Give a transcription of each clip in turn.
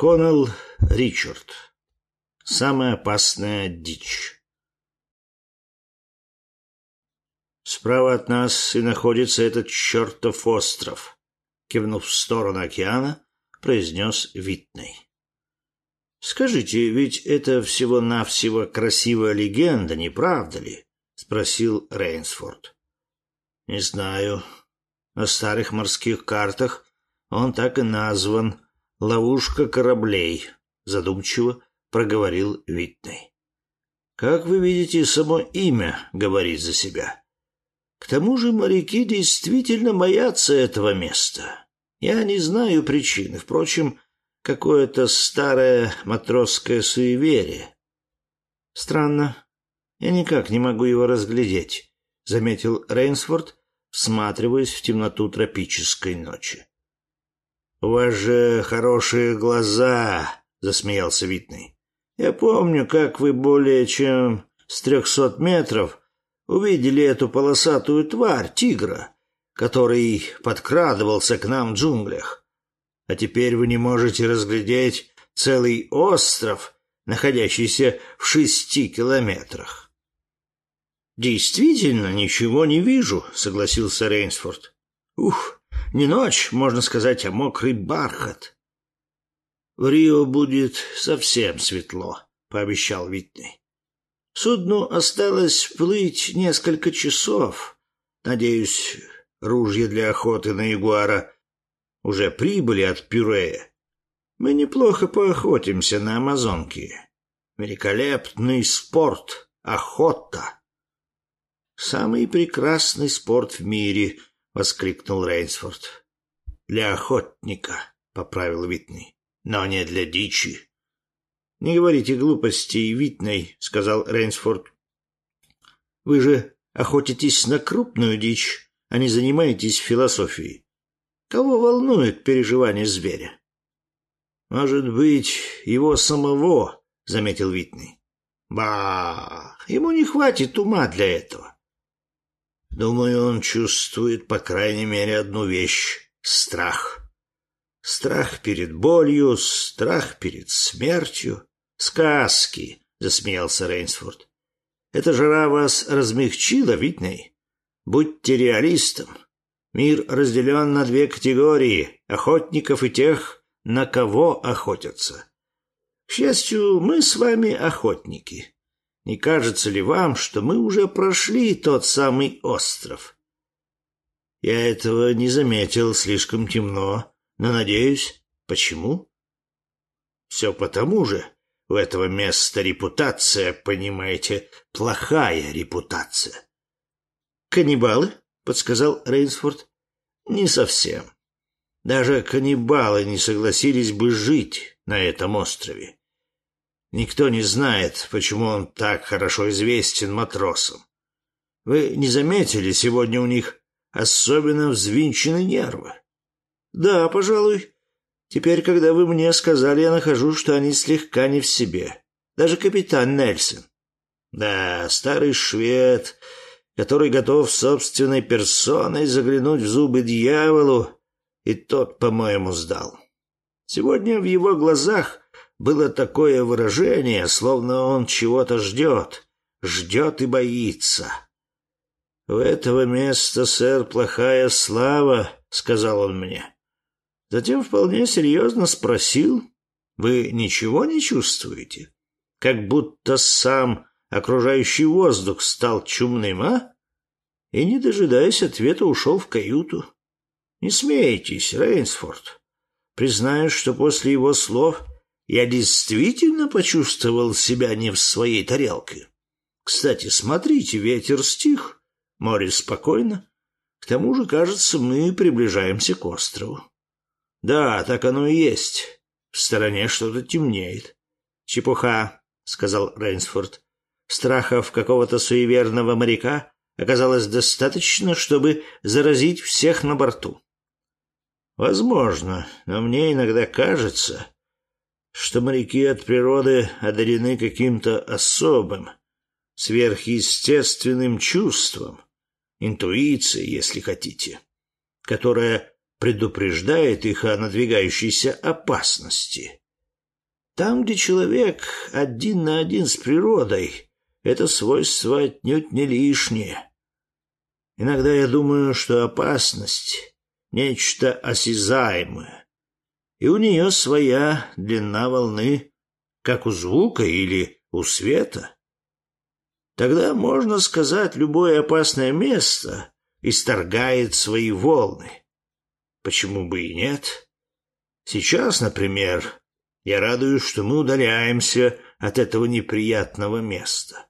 Коннелл Ричард. Самая опасная дичь. Справа от нас и находится этот чертов остров, кивнув в сторону океана, произнес Витный. Скажите, ведь это всего-навсего красивая легенда, не правда ли? спросил Рейнсфорд. Не знаю. На старых морских картах он так и назван «Ловушка кораблей», — задумчиво проговорил Витный. «Как вы видите, само имя говорит за себя. К тому же моряки действительно боятся этого места. Я не знаю причины. Впрочем, какое-то старое матросское суеверие. Странно. Я никак не могу его разглядеть», — заметил Рейнсфорд, всматриваясь в темноту тропической ночи. «У вас же хорошие глаза!» — засмеялся Витный. «Я помню, как вы более чем с трехсот метров увидели эту полосатую тварь, тигра, который подкрадывался к нам в джунглях. А теперь вы не можете разглядеть целый остров, находящийся в шести километрах». «Действительно, ничего не вижу», — согласился Рейнсфорд. «Ух, не ночь, можно сказать, а мокрый бархат. В Рио будет совсем светло, пообещал Витный. Судну осталось плыть несколько часов. Надеюсь, ружья для охоты на ягуара уже прибыли от Пюрея. Мы неплохо поохотимся на Амазонке. Великолепный спорт — охота. Самый прекрасный спорт в мире —— воскликнул Рейнсфорд. «Для охотника», — поправил Витный, — «но не для дичи». «Не говорите глупостей, Витный», — сказал Рейнсфорд. «Вы же охотитесь на крупную дичь, а не занимаетесь философией. Кого волнует переживание зверя?» «Может быть, его самого», — заметил Витный. «Ба, ему не хватит ума для этого. Думаю, он чувствует, по крайней мере, одну вещь — страх. Страх перед болью, страх перед смертью. Сказки, — засмеялся Рейнсфорд. Эта жара вас размягчила, Витней? Будьте реалистом. Мир разделен на две категории — охотников и тех, на кого охотятся. К счастью, мы с вами охотники. Не кажется ли вам, что мы уже прошли тот самый остров? Я этого не заметил, слишком темно, но надеюсь. Почему? Все потому же. У этого места репутация, понимаете, плохая репутация. Каннибалы? подсказал Рейнсфорд. Не совсем. Даже каннибалы не согласились бы жить на этом острове. Никто не знает, почему он так хорошо известен матросам. Вы не заметили, сегодня у них особенно взвинчены нервы? Да, пожалуй. Теперь, когда вы мне сказали, я нахожу, что они слегка не в себе. Даже капитан Нельсон. Да, старый швед, который готов собственной персоной заглянуть в зубы дьяволу, и тот, по-моему, сдал. Сегодня в его глазах было такое выражение, словно он чего-то ждет, ждет и боится. «У этого места, сэр, плохая слава», — сказал он мне. Затем вполне серьезно спросил, «Вы ничего не чувствуете? Как будто сам окружающий воздух стал чумным, а?» И, не дожидаясь ответа, ушел в каюту. «Не смейтесь, Рейнсфорд. Признаю, что после его слов я действительно почувствовал себя не в своей тарелке. Кстати, смотрите, ветер стих, море спокойно. К тому же, кажется, мы приближаемся к острову. Да, так оно и есть. В стороне что-то темнеет. Чепуха, сказал Рейнсфорд. Страхов какого-то суеверного моряка оказалось достаточно, чтобы заразить всех на борту. Возможно, но мне иногда кажется, что моряки от природы одарены каким-то особым, сверхъестественным чувством, интуицией, если хотите, которая предупреждает их о надвигающейся опасности. Там, где человек один на один с природой, это свойство отнюдь не лишнее. Иногда я думаю, что опасность — нечто осязаемое, и у нее своя длина волны, как у звука или у света. Тогда, можно сказать, любое опасное место исторгает свои волны. Почему бы и нет? Сейчас, например, я радуюсь, что мы удаляемся от этого неприятного места.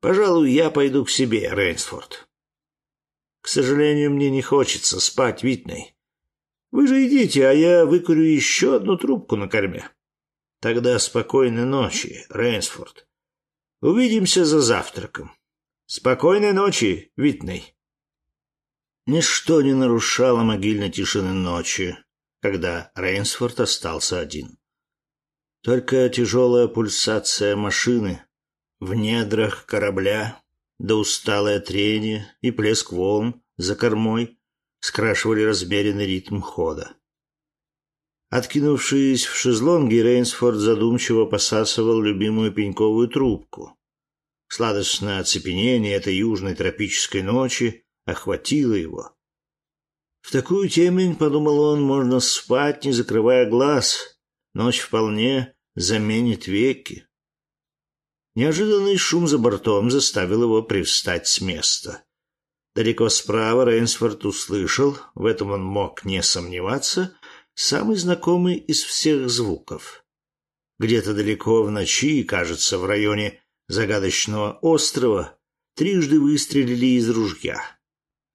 Пожалуй, я пойду к себе, Рейнсфорд. К сожалению, мне не хочется спать, Витней. Вы же идите, а я выкурю еще одну трубку на корме. Тогда спокойной ночи, Рейнсфорд. Увидимся за завтраком. Спокойной ночи, Витней. Ничто не нарушало могильной тишины ночи, когда Рейнсфорд остался один. Только тяжелая пульсация машины в недрах корабля, да усталое трение и плеск волн за кормой скрашивали размеренный ритм хода. Откинувшись в шезлонге, Рейнсфорд задумчиво посасывал любимую пеньковую трубку. Сладостное оцепенение этой южной тропической ночи охватило его. В такую темень, подумал он, можно спать, не закрывая глаз. Ночь вполне заменит веки. Неожиданный шум за бортом заставил его привстать с места. Далеко справа Рейнсфорд услышал, в этом он мог не сомневаться, самый знакомый из всех звуков. Где-то далеко в ночи, кажется, в районе загадочного острова, трижды выстрелили из ружья.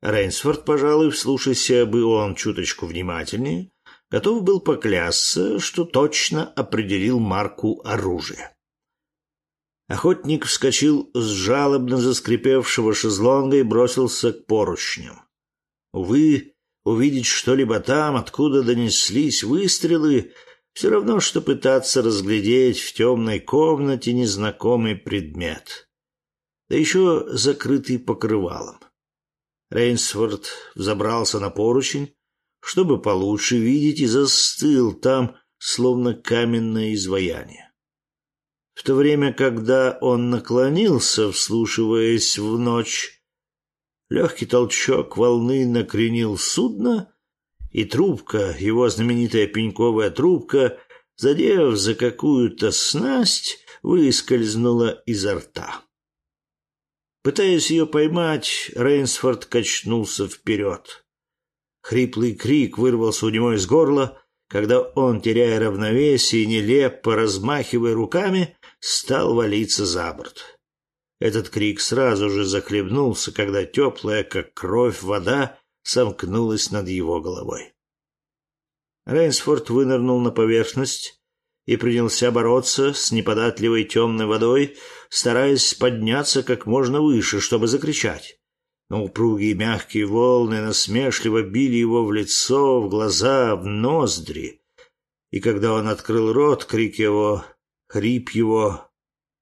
Рейнсфорд, пожалуй, вслушайся бы он чуточку внимательнее, готов был поклясться, что точно определил марку оружия. Охотник вскочил с жалобно заскрипевшего шезлонга и бросился к поручням. Увы, увидеть что-либо там, откуда донеслись выстрелы, все равно, что пытаться разглядеть в темной комнате незнакомый предмет. Да еще закрытый покрывалом. Рейнсфорд взобрался на поручень, чтобы получше видеть, и застыл там, словно каменное изваяние. В то время, когда он наклонился, вслушиваясь в ночь, легкий толчок волны накренил судно, и трубка, его знаменитая пеньковая трубка, задев за какую-то снасть, выскользнула изо рта. Пытаясь ее поймать, Рейнсфорд качнулся вперед. Хриплый крик вырвался у него из горла, когда он, теряя равновесие нелепо размахивая руками, стал валиться за борт. Этот крик сразу же захлебнулся, когда теплая, как кровь, вода сомкнулась над его головой. Рейнсфорд вынырнул на поверхность и принялся бороться с неподатливой темной водой, стараясь подняться как можно выше, чтобы закричать. Но упругие мягкие волны насмешливо били его в лицо, в глаза, в ноздри. И когда он открыл рот, крик его, хрип его,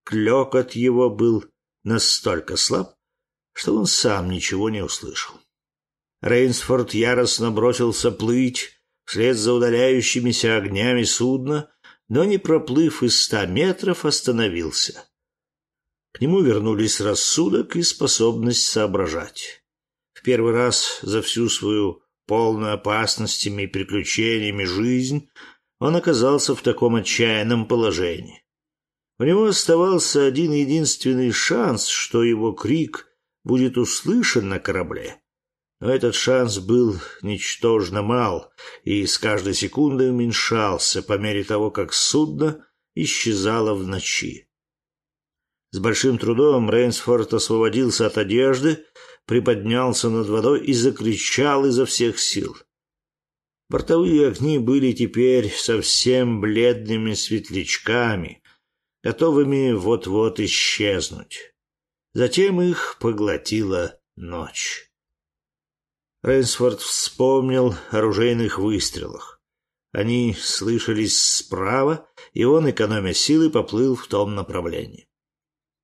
клекот его был настолько слаб, что он сам ничего не услышал. Рейнсфорд яростно бросился плыть вслед за удаляющимися огнями судна, но, не проплыв и ста метров, остановился. К нему вернулись рассудок и способность соображать. В первый раз за всю свою полную опасностями и приключениями жизнь он оказался в таком отчаянном положении. У него оставался один единственный шанс, что его крик будет услышан на корабле. Но этот шанс был ничтожно мал и с каждой секундой уменьшался по мере того, как судно исчезало в ночи. С большим трудом Рейнсфорд освободился от одежды, приподнялся над водой и закричал изо всех сил. Бортовые огни были теперь совсем бледными светлячками, готовыми вот-вот исчезнуть. Затем их поглотила ночь. Рейнсфорд вспомнил о ружейных выстрелах. Они слышались справа, и он, экономя силы, поплыл в том направлении.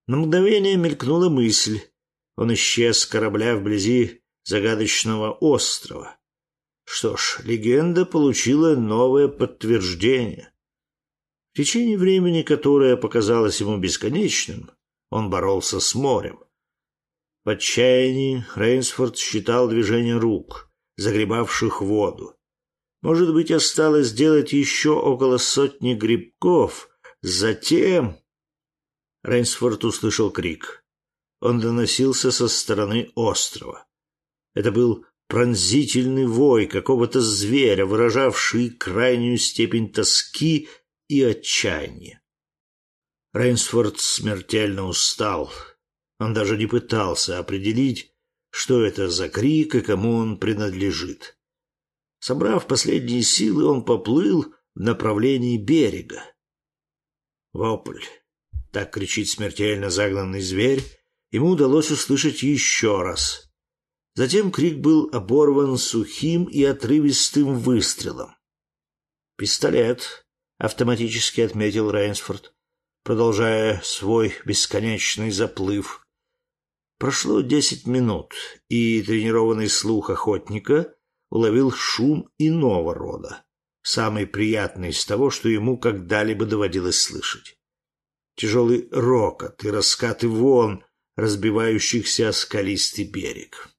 На мгновение мелькнула мысль. Он исчез с корабля вблизи загадочного острова. Что ж, легенда получила новое подтверждение. В течение времени, которое показалось ему бесконечным, он боролся с морем. В отчаянии Рейнсфорд считал движение рук, загребавших воду. Может быть, осталось сделать еще около сотни грибков. Затем... Рейнсфорд услышал крик. Он доносился со стороны острова. Это был пронзительный вой какого-то зверя, выражавший крайнюю степень тоски и отчаяния. Рейнсфорд смертельно устал. Он даже не пытался определить, что это за крик и кому он принадлежит. Собрав последние силы, он поплыл в направлении берега. Вопль. Так кричит смертельно загнанный зверь. Ему удалось услышать еще раз. Затем крик был оборван сухим и отрывистым выстрелом. «Пистолет», — автоматически отметил Рейнсфорд, продолжая свой бесконечный заплыв. Прошло десять минут, и тренированный слух охотника уловил шум иного рода, самый приятный из того, что ему когда-либо доводилось слышать. Тяжелый рокот и раскаты волн, разбивающихся о скалистый берег.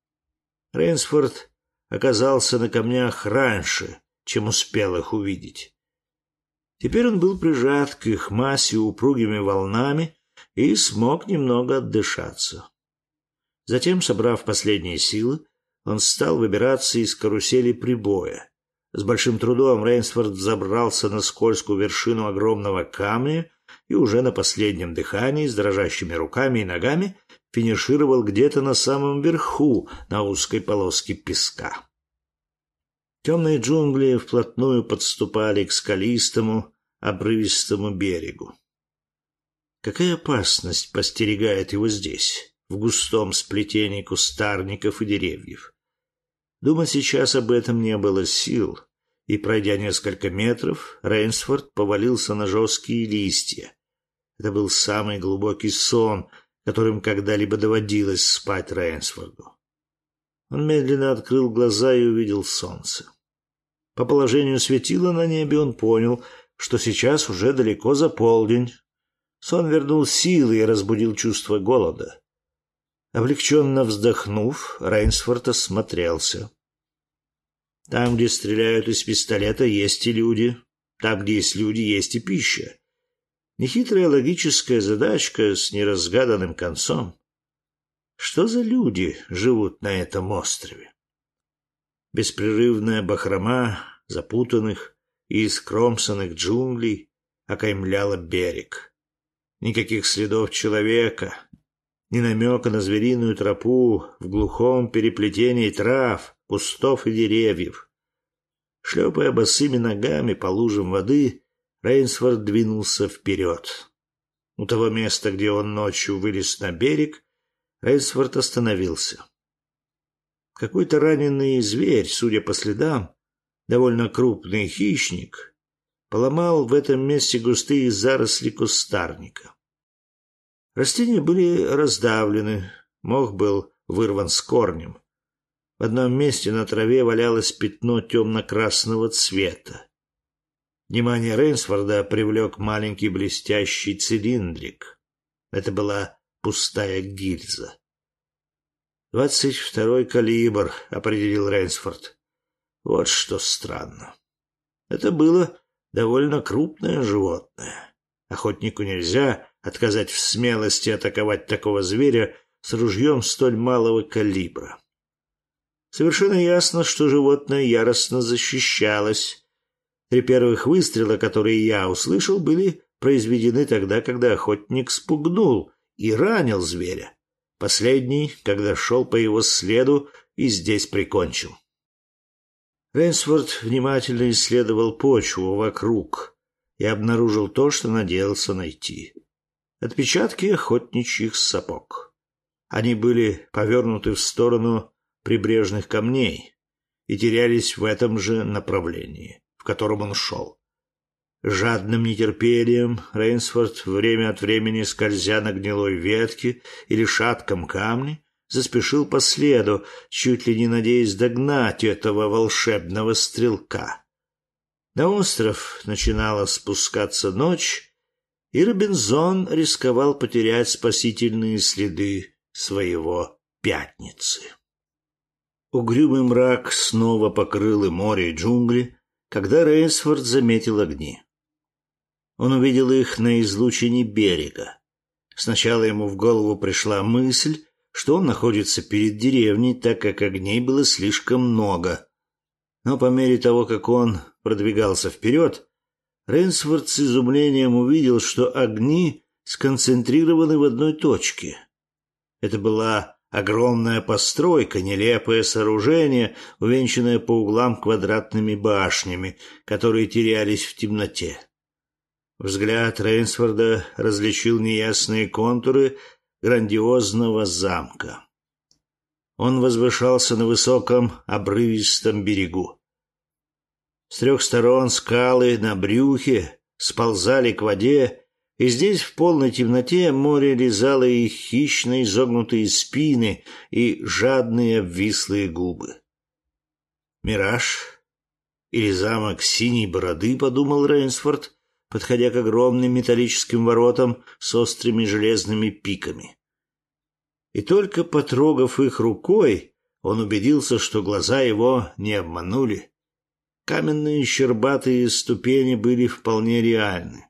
Рейнсфорд оказался на камнях раньше, чем успел их увидеть. Теперь он был прижат к их массе упругими волнами и смог немного отдышаться. Затем, собрав последние силы, он стал выбираться из карусели прибоя. С большим трудом Рейнсфорд забрался на скользкую вершину огромного камня и уже на последнем дыхании, с дрожащими руками и ногами, финишировал где-то на самом верху, на узкой полоске песка. Темные джунгли вплотную подступали к скалистому, обрывистому берегу. Какая опасность постерегает его здесь, в густом сплетении кустарников и деревьев? Думать сейчас об этом не было сил, и, пройдя несколько метров, Рейнсфорд повалился на жесткие листья. Это был самый глубокий сон, которым когда-либо доводилось спать Рейнсфорду. Он медленно открыл глаза и увидел солнце. По положению светила на небе он понял, что сейчас уже далеко за полдень. Сон вернул силы и разбудил чувство голода. Облегченно вздохнув, Рейнсфорд осмотрелся. Там, где стреляют из пистолета, есть и люди. Там, где есть люди, есть и пища. Нехитрая логическая задачка с неразгаданным концом. Что за люди живут на этом острове? Беспрерывная бахрома запутанных и искромсанных джунглей окаймляла берег. Никаких следов человека, ни намека на звериную тропу в глухом переплетении трав, кустов и деревьев. Шлепая босыми ногами по лужам воды, Рейнсфорд двинулся вперед. У того места, где он ночью вылез на берег, Рейнсфорд остановился. Какой-то раненый зверь, судя по следам, довольно крупный хищник, поломал в этом месте густые заросли кустарника. Растения были раздавлены, мох был вырван с корнем. В одном месте на траве валялось пятно темно-красного цвета. Внимание Рейнсфорда привлек маленький блестящий цилиндрик. Это была пустая гильза. «Двадцать второй калибр», — определил Рейнсфорд. Вот что странно. Это было довольно крупное животное. Охотнику нельзя отказать в смелости атаковать такого зверя с ружьем столь малого калибра. Совершенно ясно, что животное яростно защищалось. Три первых выстрела, которые я услышал, были произведены тогда, когда охотник спугнул и ранил зверя. Последний, когда шел по его следу и здесь прикончил. Рейнсфорд внимательно исследовал почву вокруг и обнаружил то, что надеялся найти отпечатки охотничьих сапог. Они были повернуты в сторону прибрежных камней и терялись в этом же направлении, в котором он шел. Жадным нетерпением Рейнсфорд время от времени, скользя на гнилой ветке или шатком камне, заспешил по следу, чуть ли не надеясь догнать этого волшебного стрелка. На остров начинала спускаться ночь, и Робинзон рисковал потерять спасительные следы своего пятницы. Угрюмый мрак снова покрыл и море, и джунгли, когда Рейнсфорд заметил огни. Он увидел их на излучине берега. Сначала ему в голову пришла мысль, что он находится перед деревней, так как огней было слишком много. Но по мере того, как он продвигался вперед, Рейнсфорд с изумлением увидел, что огни сконцентрированы в одной точке. Это была огромная постройка, нелепое сооружение, увенчанное по углам квадратными башнями, которые терялись в темноте. Взгляд Рейнсфорда различил неясные контуры грандиозного замка. Он возвышался на высоком обрывистом берегу. С трех сторон скалы на брюхе сползали к воде, и здесь в полной темноте море лизало их хищно изогнутые спины и жадные обвислые губы. «Мираж? Или замок синей бороды?» — подумал Рейнсфорд, подходя к огромным металлическим воротам с острыми железными пиками. И только потрогав их рукой, он убедился, что глаза его не обманули. Каменные щербатые ступени были вполне реальны.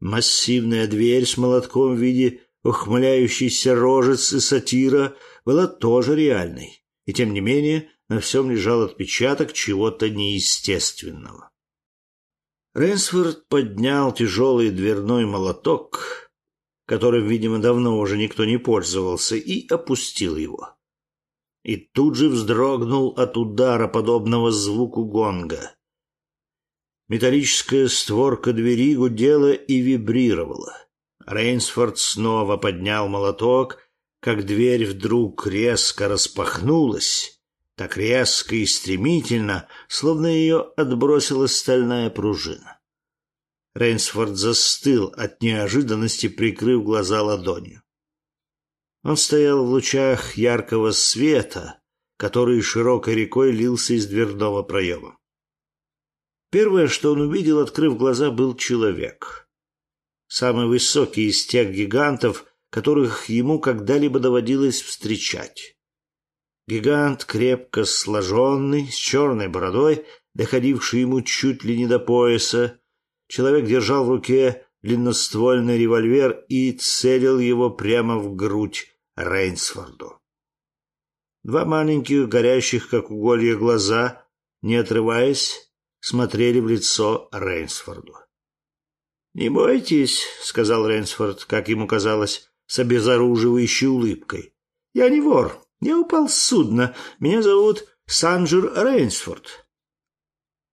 Массивная дверь с молотком в виде ухмыляющейся рожицы сатира была тоже реальной, и тем не менее на всем лежал отпечаток чего-то неестественного. Рейнсфорд поднял тяжелый дверной молоток, которым, видимо, давно уже никто не пользовался, и опустил его и тут же вздрогнул от удара, подобного звуку гонга. Металлическая створка двери гудела и вибрировала. Рейнсфорд снова поднял молоток, как дверь вдруг резко распахнулась, так резко и стремительно, словно ее отбросила стальная пружина. Рейнсфорд застыл от неожиданности, прикрыв глаза ладонью. Он стоял в лучах яркого света, который широкой рекой лился из дверного проема. Первое, что он увидел, открыв глаза, был человек. Самый высокий из тех гигантов, которых ему когда-либо доводилось встречать. Гигант, крепко сложенный, с черной бородой, доходивший ему чуть ли не до пояса. Человек держал в руке длинноствольный револьвер и целил его прямо в грудь Рейнсфорду. Два маленьких, горящих, как уголья, глаза, не отрываясь, смотрели в лицо Рейнсфорду. «Не бойтесь», — сказал Рейнсфорд, как ему казалось, с обезоруживающей улыбкой. «Я не вор. Я упал с судна. Меня зовут Санджер Рейнсфорд».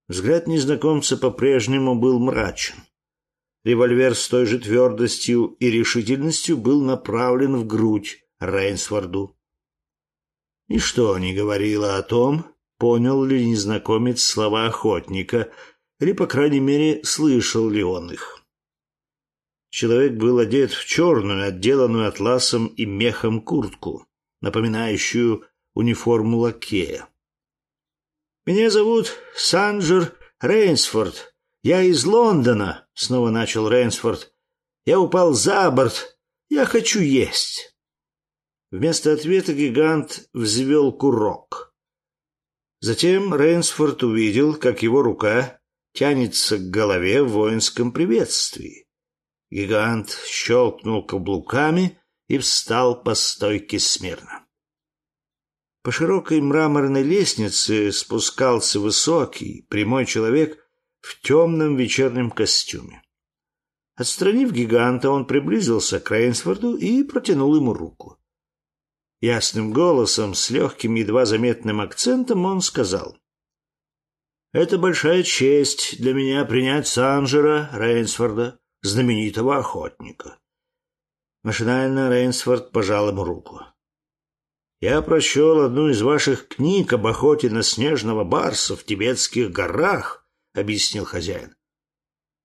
Взгляд незнакомца по-прежнему был мрачен. Револьвер с той же твердостью и решительностью был направлен в грудь Рейнсфорду. Ничто не говорило о том, понял ли незнакомец слова охотника, или, по крайней мере, слышал ли он их. Человек был одет в черную, отделанную атласом и мехом куртку, напоминающую униформу лакея. «Меня зовут Санджер Рейнсфорд. Я из Лондона», — снова начал Рейнсфорд. «Я упал за борт. Я хочу есть». Вместо ответа гигант взвел курок. Затем Рейнсфорд увидел, как его рука тянется к голове в воинском приветствии. Гигант щелкнул каблуками и встал по стойке смирно. По широкой мраморной лестнице спускался высокий, прямой человек в темном вечернем костюме. Отстранив гиганта, он приблизился к Рейнсфорду и протянул ему руку. Ясным голосом, с легким, едва заметным акцентом он сказал. «Это большая честь для меня принять Санжера Рейнсфорда, знаменитого охотника». Машинально Рейнсфорд пожал ему руку. «Я прочел одну из ваших книг об охоте на снежного барса в тибетских горах», — объяснил хозяин.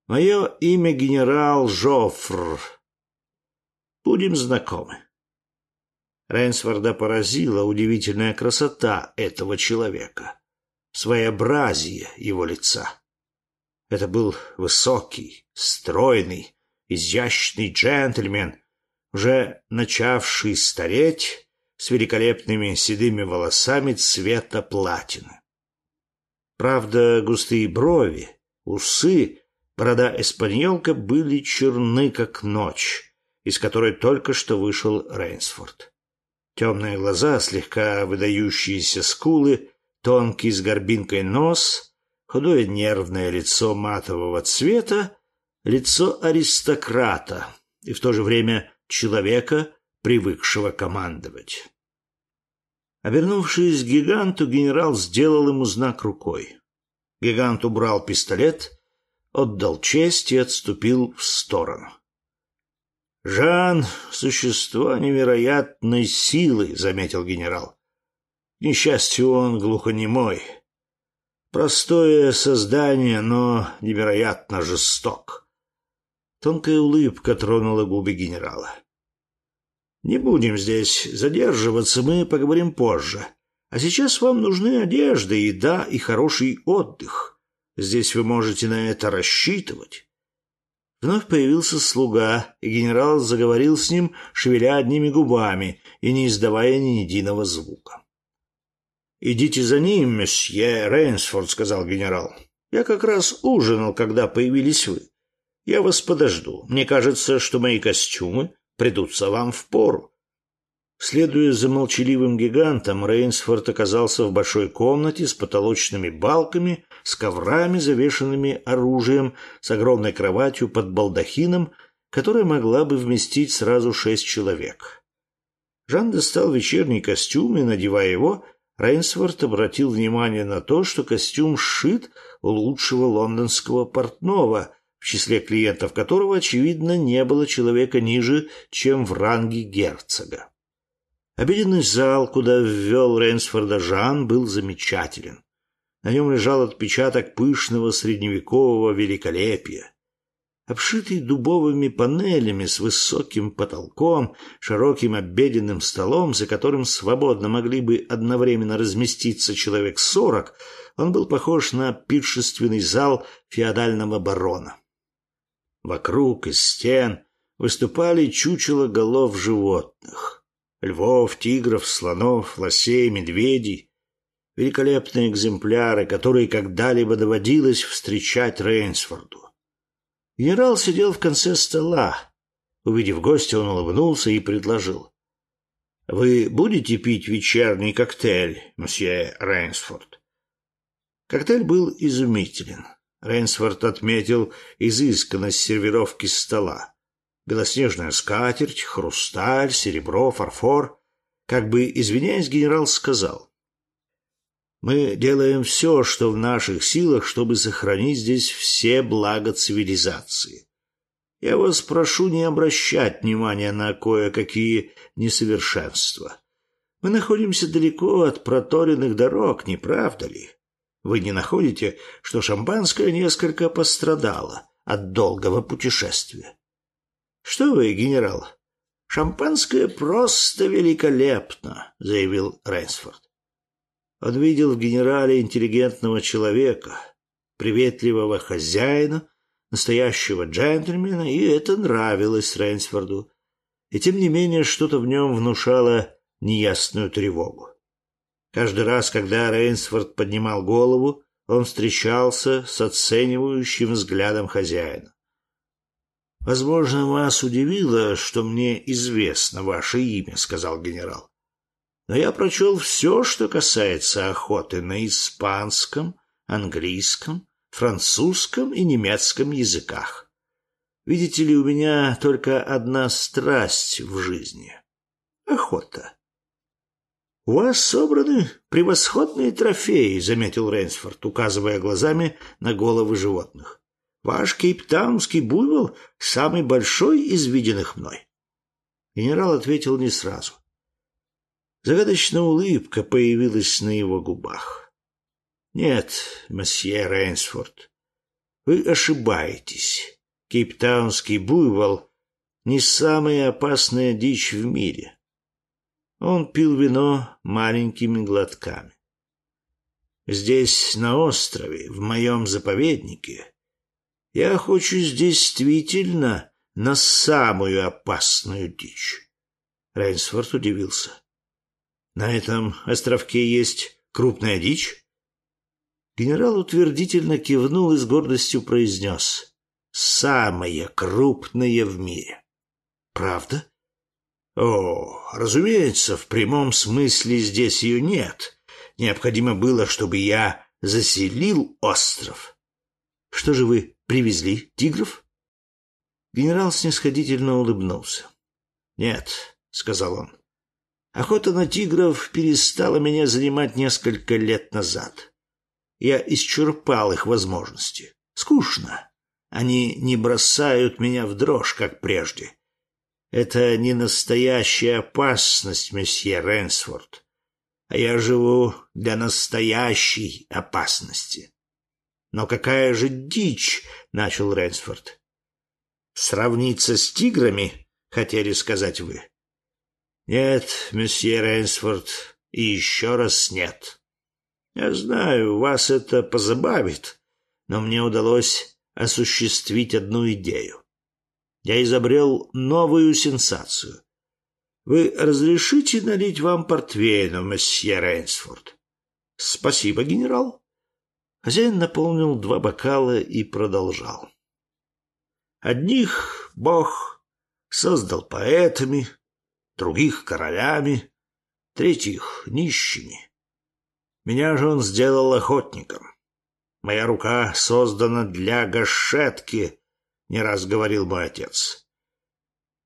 «Мое имя генерал Жофр. Будем знакомы». Рейнсфорда поразила удивительная красота этого человека, своеобразие его лица. Это был высокий, стройный, изящный джентльмен, уже начавший стареть, с великолепными седыми волосами цвета платины. Правда, густые брови, усы, борода эспаньолка были черны, как ночь, из которой только что вышел Рейнсфорд. Темные глаза, слегка выдающиеся скулы, тонкий с горбинкой нос, худое нервное лицо матового цвета, лицо аристократа и в то же время человека, привыкшего командовать. Обернувшись к гиганту, генерал сделал ему знак рукой. Гигант убрал пистолет, отдал честь и отступил в сторону. «Жан — существо невероятной силы», — заметил генерал. «К несчастью, он глухонемой. Простое создание, но невероятно жесток». Тонкая улыбка тронула губы генерала. «Не будем здесь задерживаться, мы поговорим позже. А сейчас вам нужны одежда, еда и хороший отдых. Здесь вы можете на это рассчитывать». Вновь появился слуга, и генерал заговорил с ним, шевеля одними губами и не издавая ни единого звука. «Идите за ним, месье Рейнсфорд», — сказал генерал. «Я как раз ужинал, когда появились вы. Я вас подожду. Мне кажется, что мои костюмы придутся вам в пору». Следуя за молчаливым гигантом, Рейнсфорд оказался в большой комнате с потолочными балками с коврами, завешенными оружием, с огромной кроватью под балдахином, которая могла бы вместить сразу шесть человек. Жан достал вечерний костюм и, надевая его, Рейнсворт обратил внимание на то, что костюм сшит у лучшего лондонского портного, в числе клиентов которого, очевидно, не было человека ниже, чем в ранге герцога. Обеденный зал, куда ввел Рейнсфорда Жан, был замечателен. На нем лежал отпечаток пышного средневекового великолепия. Обшитый дубовыми панелями с высоким потолком, широким обеденным столом, за которым свободно могли бы одновременно разместиться человек сорок, он был похож на пиршественный зал феодального барона. Вокруг из стен выступали чучело голов животных. Львов, тигров, слонов, лосей, медведей — великолепные экземпляры, которые когда-либо доводилось встречать Рейнсфорду. Генерал сидел в конце стола. Увидев гостя, он улыбнулся и предложил. «Вы будете пить вечерний коктейль, мсье Рейнсфорд?» Коктейль был изумителен. Рейнсфорд отметил изысканность сервировки стола. Белоснежная скатерть, хрусталь, серебро, фарфор. Как бы извиняясь, генерал сказал. Мы делаем все, что в наших силах, чтобы сохранить здесь все блага цивилизации. Я вас прошу не обращать внимания на кое-какие несовершенства. Мы находимся далеко от проторенных дорог, не правда ли? Вы не находите, что шампанское несколько пострадало от долгого путешествия? Что вы, генерал? Шампанское просто великолепно, заявил Рейнсфорд. Он видел в генерале интеллигентного человека, приветливого хозяина, настоящего джентльмена, и это нравилось Рейнсфорду. И тем не менее что-то в нем внушало неясную тревогу. Каждый раз, когда Рейнсфорд поднимал голову, он встречался с оценивающим взглядом хозяина. «Возможно, вас удивило, что мне известно ваше имя», — сказал генерал но я прочел все, что касается охоты на испанском, английском, французском и немецком языках. Видите ли, у меня только одна страсть в жизни — охота. — У вас собраны превосходные трофеи, — заметил Рейнсфорд, указывая глазами на головы животных. — Ваш кейптаунский буйвол — самый большой из виденных мной. Генерал ответил не сразу. Загадочная улыбка появилась на его губах. «Нет, месье Рейнсфорд, вы ошибаетесь. Кейптаунский буйвол — не самая опасная дичь в мире. Он пил вино маленькими глотками. Здесь, на острове, в моем заповеднике, Я охочусь действительно на самую опасную дичь. Рейнсфорд удивился. На этом островке есть крупная дичь? Генерал утвердительно кивнул и с гордостью произнес. Самая крупная в мире. Правда? О, разумеется, в прямом смысле здесь ее нет. Необходимо было, чтобы я заселил остров. Что же вы привезли, тигров? Генерал снисходительно улыбнулся. Нет, сказал он. Охота на тигров перестала меня занимать несколько лет назад. Я исчерпал их возможности. Скучно. Они не бросают меня в дрожь, как прежде. Это не настоящая опасность, месье Ренсфорд. А я живу для настоящей опасности. Но какая же дичь, начал Ренсфорд. Сравниться с тиграми, хотели сказать вы. Нет, месье Рейнсфорд, и еще раз нет. Я знаю, вас это позабавит, но мне удалось осуществить одну идею. Я изобрел новую сенсацию. Вы разрешите налить вам портвейна, месье Рейнсфорд? Спасибо, генерал. Хозяин наполнил два бокала и продолжал. Одних Бог создал поэтами, других королями, третьих нищими. Меня же он сделал охотником. Моя рука создана для гашетки, не раз говорил мой отец.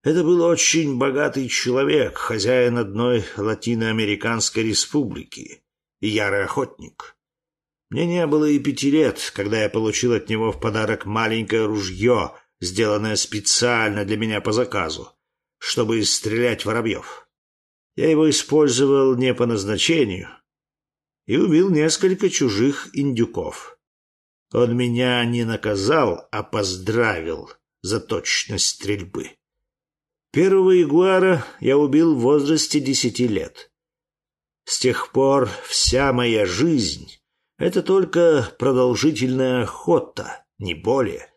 Это был очень богатый человек, хозяин одной латиноамериканской республики и ярый охотник. Мне не было и пяти лет, когда я получил от него в подарок маленькое ружье, сделанное специально для меня по заказу чтобы стрелять воробьев. Я его использовал не по назначению и убил несколько чужих индюков. Он меня не наказал, а поздравил за точность стрельбы. Первого ягуара я убил в возрасте десяти лет. С тех пор вся моя жизнь — это только продолжительная охота, не более.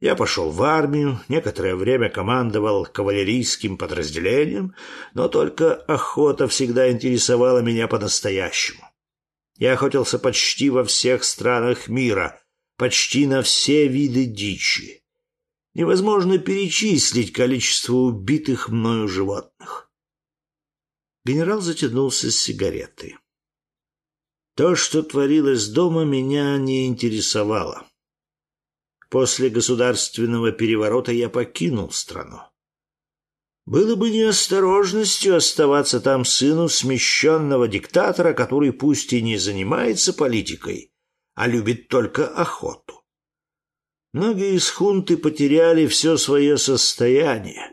Я пошел в армию, некоторое время командовал кавалерийским подразделением, но только охота всегда интересовала меня по-настоящему. Я охотился почти во всех странах мира, почти на все виды дичи. Невозможно перечислить количество убитых мною животных. Генерал затянулся с сигаретой. То, что творилось дома, меня не интересовало. После государственного переворота я покинул страну. Было бы неосторожностью оставаться там сыну смещенного диктатора, который пусть и не занимается политикой, а любит только охоту. Многие из хунты потеряли все свое состояние.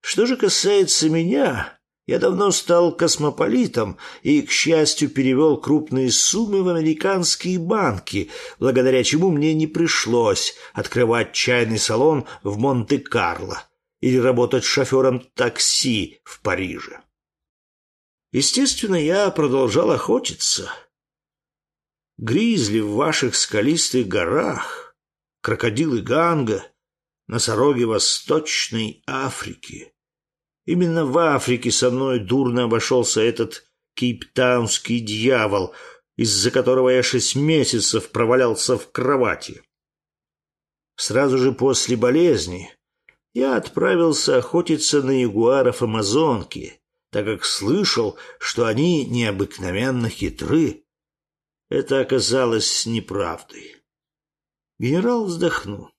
Что же касается меня, я давно стал космополитом и, к счастью, перевел крупные суммы в американские банки, благодаря чему мне не пришлось открывать чайный салон в Монте-Карло или работать шофером такси в Париже. Естественно, я продолжал охотиться. Гризли в ваших скалистых горах, крокодилы Ганга, носороги Восточной Африки — Именно в Африке со мной дурно обошелся этот кейптаунский дьявол, из-за которого я шесть месяцев провалялся в кровати. Сразу же после болезни я отправился охотиться на ягуаров Амазонки, так как слышал, что они необыкновенно хитры. Это оказалось неправдой. Генерал вздохнул.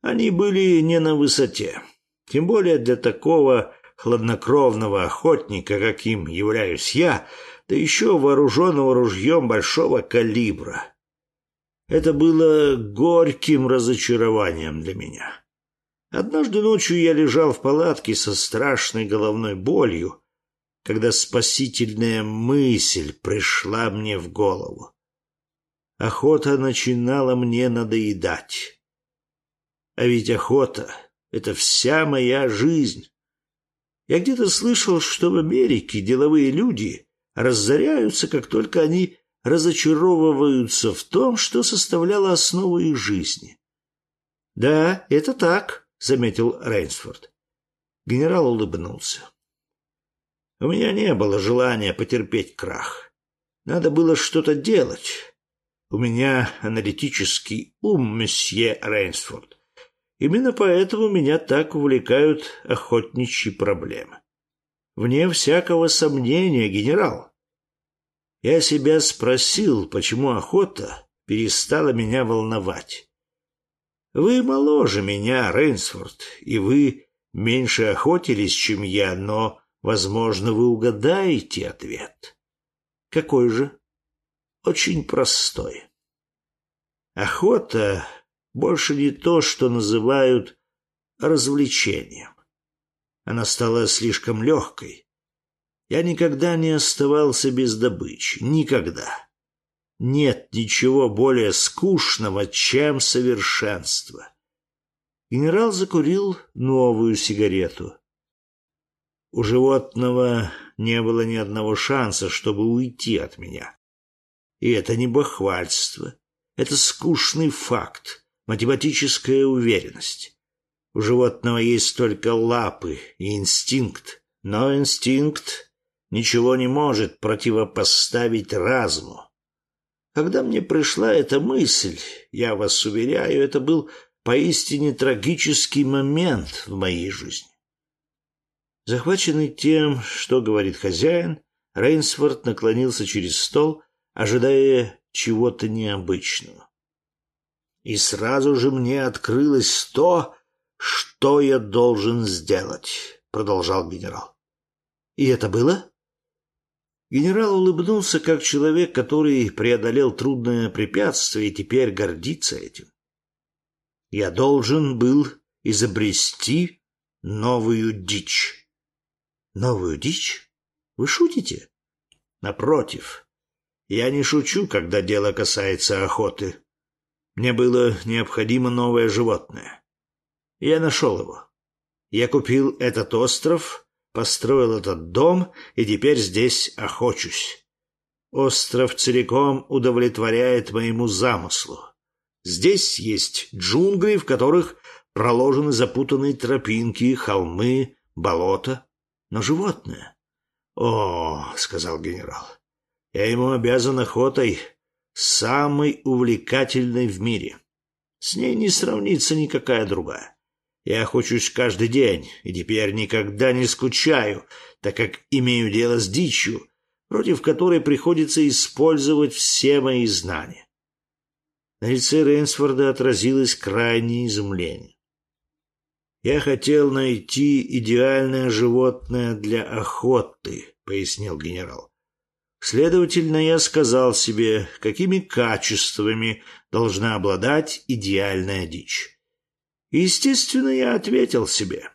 Они были не на высоте. Тем более для такого хладнокровного охотника, каким являюсь я, да еще вооруженного ружьем большого калибра. Это было горьким разочарованием для меня. Однажды ночью я лежал в палатке со страшной головной болью, когда спасительная мысль пришла мне в голову. Охота начинала мне надоедать. А ведь охота это вся моя жизнь. Я где-то слышал, что в Америке деловые люди разоряются, как только они разочаровываются в том, что составляло основу их жизни. «Да, это так», — заметил Рейнсфорд. Генерал улыбнулся. «У меня не было желания потерпеть крах. Надо было что-то делать. У меня аналитический ум, месье Рейнсфорд. Именно поэтому меня так увлекают охотничьи проблемы. Вне всякого сомнения, генерал. Я себя спросил, почему охота перестала меня волновать. Вы моложе меня, Рейнсфорд, и вы меньше охотились, чем я, но, возможно, вы угадаете ответ. Какой же? Очень простой. Охота больше не то, что называют развлечением. Она стала слишком легкой. Я никогда не оставался без добычи. Никогда. Нет ничего более скучного, чем совершенство. Генерал закурил новую сигарету. У животного не было ни одного шанса, чтобы уйти от меня. И это не бахвальство. Это скучный факт математическая уверенность. У животного есть только лапы и инстинкт, но инстинкт ничего не может противопоставить разуму. Когда мне пришла эта мысль, я вас уверяю, это был поистине трагический момент в моей жизни. Захваченный тем, что говорит хозяин, Рейнсфорд наклонился через стол, ожидая чего-то необычного. И сразу же мне открылось то, что я должен сделать, продолжал генерал. И это было? Генерал улыбнулся, как человек, который преодолел трудное препятствие и теперь гордится этим. Я должен был изобрести новую дичь. Новую дичь? Вы шутите? Напротив, я не шучу, когда дело касается охоты. Мне было необходимо новое животное. Я нашел его. Я купил этот остров, построил этот дом и теперь здесь охочусь. Остров целиком удовлетворяет моему замыслу. Здесь есть джунгли, в которых проложены запутанные тропинки, холмы, болота. Но животное... — О, — сказал генерал, — я ему обязан охотой, самой увлекательной в мире. С ней не сравнится никакая другая. Я охочусь каждый день, и теперь никогда не скучаю, так как имею дело с дичью, против которой приходится использовать все мои знания. На лице Рейнсфорда отразилось крайнее изумление. «Я хотел найти идеальное животное для охоты», — пояснил генерал. Следовательно, я сказал себе, какими качествами должна обладать идеальная дичь. естественно, я ответил себе.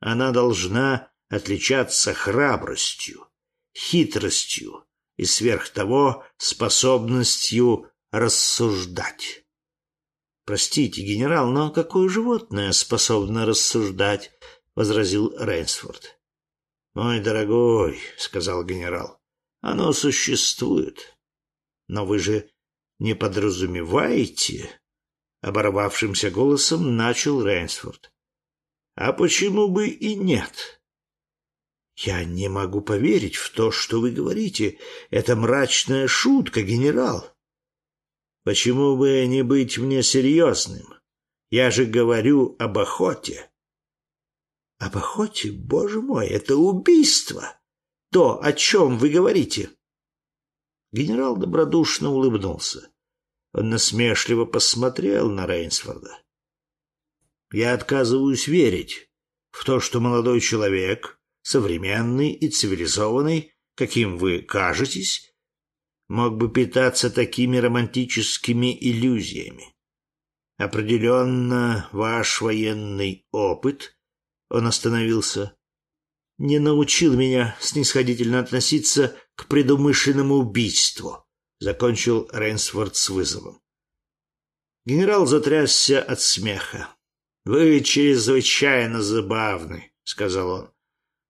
Она должна отличаться храбростью, хитростью и сверх того способностью рассуждать. Простите, генерал, но какое животное способно рассуждать? возразил Рейнсфорд. Мой дорогой, сказал генерал, оно существует. Но вы же не подразумеваете, оборвавшимся голосом начал Рейнсфорд. А почему бы и нет? Я не могу поверить в то, что вы говорите. Это мрачная шутка, генерал. Почему бы не быть мне серьезным? Я же говорю об охоте. Об охоте, боже мой, это убийство то, о чем вы говорите?» Генерал добродушно улыбнулся. Он насмешливо посмотрел на Рейнсфорда. «Я отказываюсь верить в то, что молодой человек, современный и цивилизованный, каким вы кажетесь, мог бы питаться такими романтическими иллюзиями. Определенно, ваш военный опыт...» Он остановился не научил меня снисходительно относиться к предумышленному убийству», — закончил Рейнсворт с вызовом. Генерал затрясся от смеха. «Вы чрезвычайно забавны», — сказал он.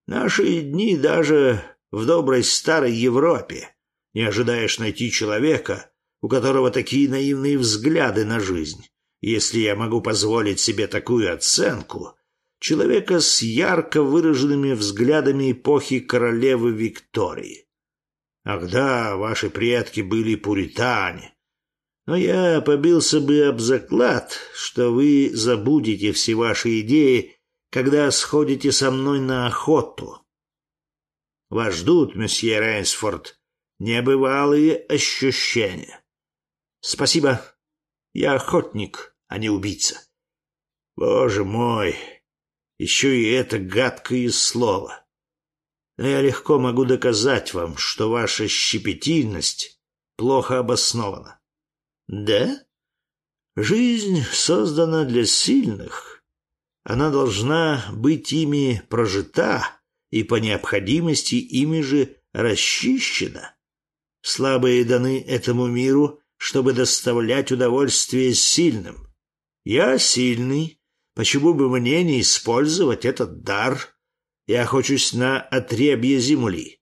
«Наши дни даже в доброй старой Европе не ожидаешь найти человека, у которого такие наивные взгляды на жизнь. Если я могу позволить себе такую оценку, человека с ярко выраженными взглядами эпохи королевы Виктории. Ах да, ваши предки были пуритане. Но я побился бы об заклад, что вы забудете все ваши идеи, когда сходите со мной на охоту. Вас ждут, месье Рейнсфорд, небывалые ощущения. Спасибо. Я охотник, а не убийца. Боже мой, еще и это гадкое слово. Но я легко могу доказать вам, что ваша щепетильность плохо обоснована. Да? Жизнь создана для сильных. Она должна быть ими прожита и по необходимости ими же расчищена. Слабые даны этому миру, чтобы доставлять удовольствие сильным. Я сильный, почему бы мне не использовать этот дар? Я охочусь на отребье земли.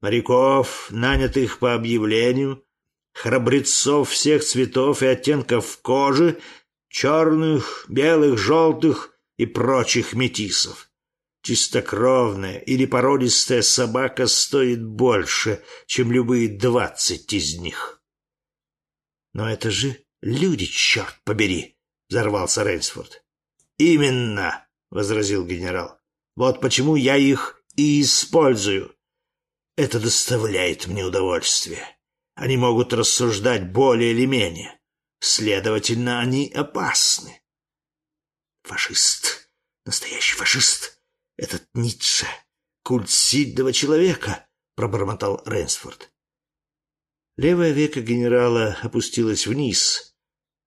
Моряков, нанятых по объявлению, храбрецов всех цветов и оттенков кожи, черных, белых, желтых и прочих метисов. Чистокровная или породистая собака стоит больше, чем любые двадцать из них. Но это же люди, черт побери! — взорвался Рейнсфорд. Именно, — возразил генерал. Вот почему я их и использую. Это доставляет мне удовольствие. Они могут рассуждать более или менее. Следовательно, они опасны. Фашист. Настоящий фашист. Этот Ницше. Культ сильного человека, пробормотал Рейнсфорд. Левое веко генерала опустилось вниз.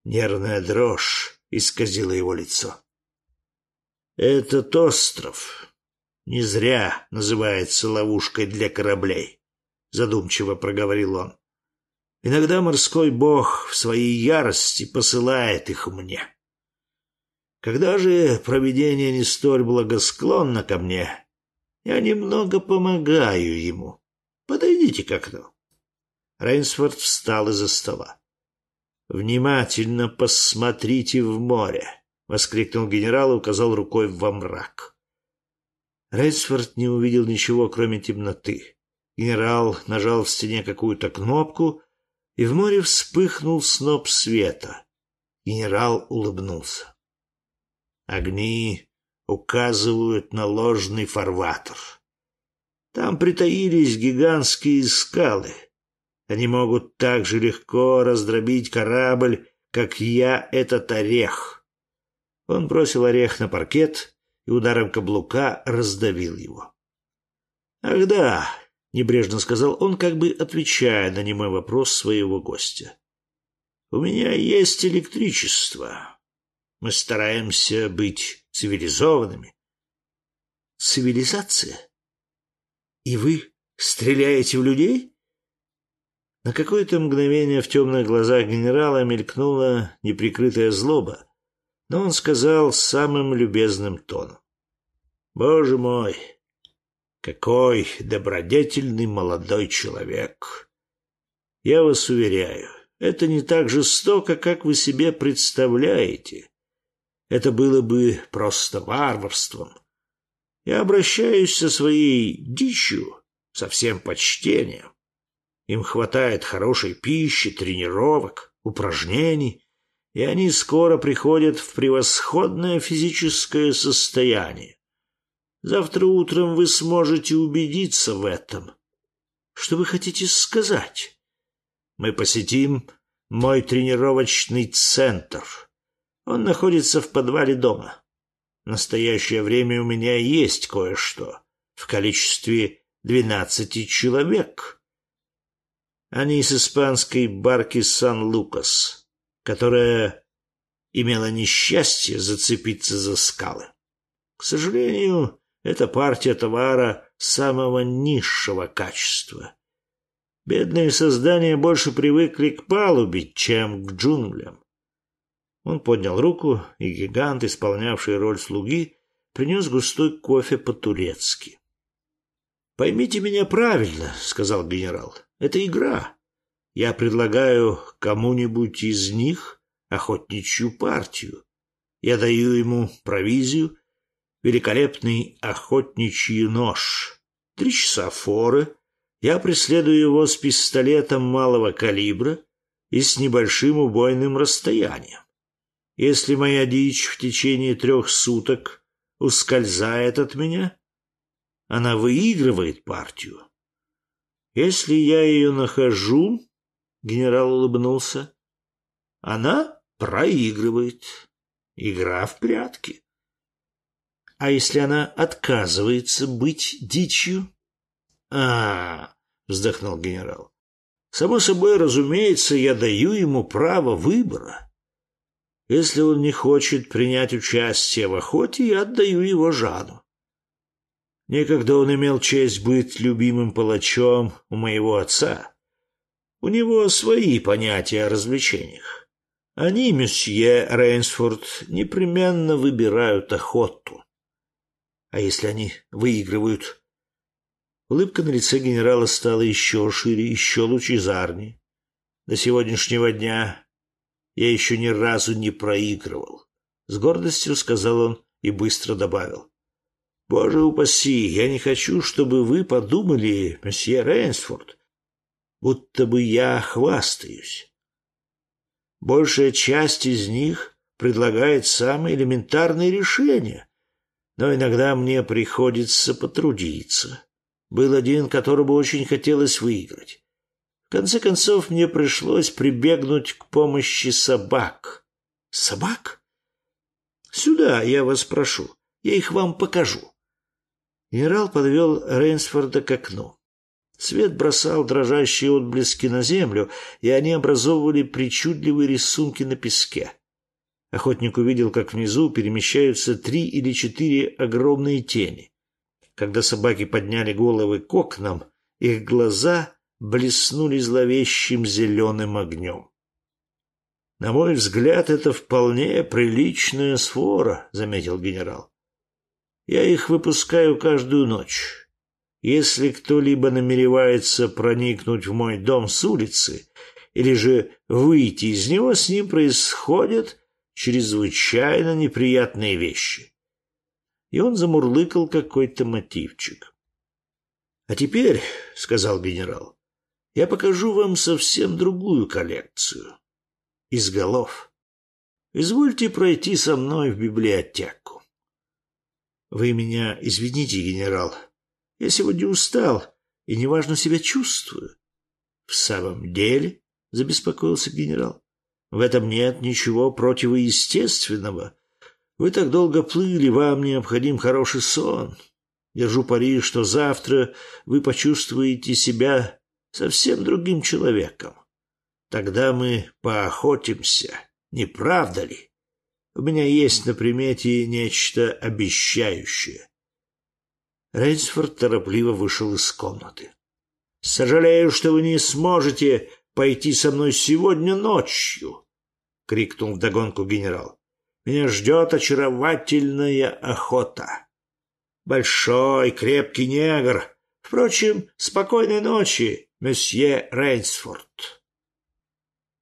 Нервная дрожь исказила его лицо. Этот остров не зря называется ловушкой для кораблей, задумчиво проговорил он. Иногда морской бог в своей ярости посылает их мне. Когда же провидение не столь благосклонно ко мне, я немного помогаю ему. Подойдите к окну. Рейнсфорд встал из-за стола. «Внимательно посмотрите в море!» — воскликнул генерал и указал рукой во мрак. Рейнсфорд не увидел ничего, кроме темноты. Генерал нажал в стене какую-то кнопку, и в море вспыхнул сноп света. Генерал улыбнулся. Огни указывают на ложный фарватер. Там притаились гигантские скалы. Они могут так же легко раздробить корабль, как я этот орех. Он бросил орех на паркет и ударом каблука раздавил его. Ах да, небрежно сказал он, как бы отвечая на немой вопрос своего гостя. У меня есть электричество. Мы стараемся быть цивилизованными. Цивилизация? И вы стреляете в людей? На какое-то мгновение в темных глазах генерала мелькнула неприкрытая злоба, но он сказал самым любезным тоном. «Боже мой, какой добродетельный молодой человек! Я вас уверяю, это не так жестоко, как вы себе представляете. Это было бы просто варварством. Я обращаюсь со своей дичью со всем почтением. Им хватает хорошей пищи, тренировок, упражнений, и они скоро приходят в превосходное физическое состояние. Завтра утром вы сможете убедиться в этом. Что вы хотите сказать? Мы посетим мой тренировочный центр. Он находится в подвале дома. В настоящее время у меня есть кое-что в количестве двенадцати человек. Они из испанской барки Сан-Лукас, которая имела несчастье зацепиться за скалы. К сожалению, это партия товара самого низшего качества. Бедные создания больше привыкли к палубе, чем к джунглям. Он поднял руку, и гигант, исполнявший роль слуги, принес густой кофе по-турецки. «Поймите меня правильно», — сказал генерал. Это игра. Я предлагаю кому-нибудь из них охотничью партию. Я даю ему провизию, великолепный охотничий нож, три часа форы. Я преследую его с пистолетом малого калибра и с небольшим убойным расстоянием. Если моя дичь в течение трех суток ускользает от меня, она выигрывает партию. Если я ее нахожу, генерал улыбнулся, она проигрывает. Игра в прятки. А если она отказывается быть дичью? А, вздохнул генерал. Само собой, разумеется, я даю ему право выбора. Если он не хочет принять участие в охоте, я отдаю его Жану. Некогда он имел честь быть любимым палачом у моего отца. У него свои понятия о развлечениях. Они, месье Рейнсфорд, непременно выбирают охоту. А если они выигрывают? Улыбка на лице генерала стала еще шире, еще лучезарней. До сегодняшнего дня я еще ни разу не проигрывал. С гордостью сказал он и быстро добавил. Боже упаси, я не хочу, чтобы вы подумали, месье Рейнсфорд, будто бы я хвастаюсь. Большая часть из них предлагает самые элементарные решения, но иногда мне приходится потрудиться. Был один, которому очень хотелось выиграть. В конце концов, мне пришлось прибегнуть к помощи собак. Собак? Сюда, я вас прошу, я их вам покажу. Генерал подвел Рейнсфорда к окну. Свет бросал дрожащие отблески на землю, и они образовывали причудливые рисунки на песке. Охотник увидел, как внизу перемещаются три или четыре огромные тени. Когда собаки подняли головы к окнам, их глаза блеснули зловещим зеленым огнем. «На мой взгляд, это вполне приличная свора», — заметил генерал. Я их выпускаю каждую ночь. Если кто-либо намеревается проникнуть в мой дом с улицы или же выйти из него, с ним происходят чрезвычайно неприятные вещи. И он замурлыкал какой-то мотивчик. — А теперь, — сказал генерал, — я покажу вам совсем другую коллекцию. Из голов. Извольте пройти со мной в библиотеку. Вы меня извините, генерал. Я сегодня устал и неважно себя чувствую. В самом деле, забеспокоился генерал, в этом нет ничего противоестественного. Вы так долго плыли, вам необходим хороший сон. Держу пари, что завтра вы почувствуете себя совсем другим человеком. Тогда мы поохотимся, не правда ли? У меня есть на примете нечто обещающее. Рейнсфорд торопливо вышел из комнаты. «Сожалею, что вы не сможете пойти со мной сегодня ночью!» — крикнул вдогонку генерал. «Меня ждет очаровательная охота. Большой, крепкий негр. Впрочем, спокойной ночи, месье Рейнсфорд!»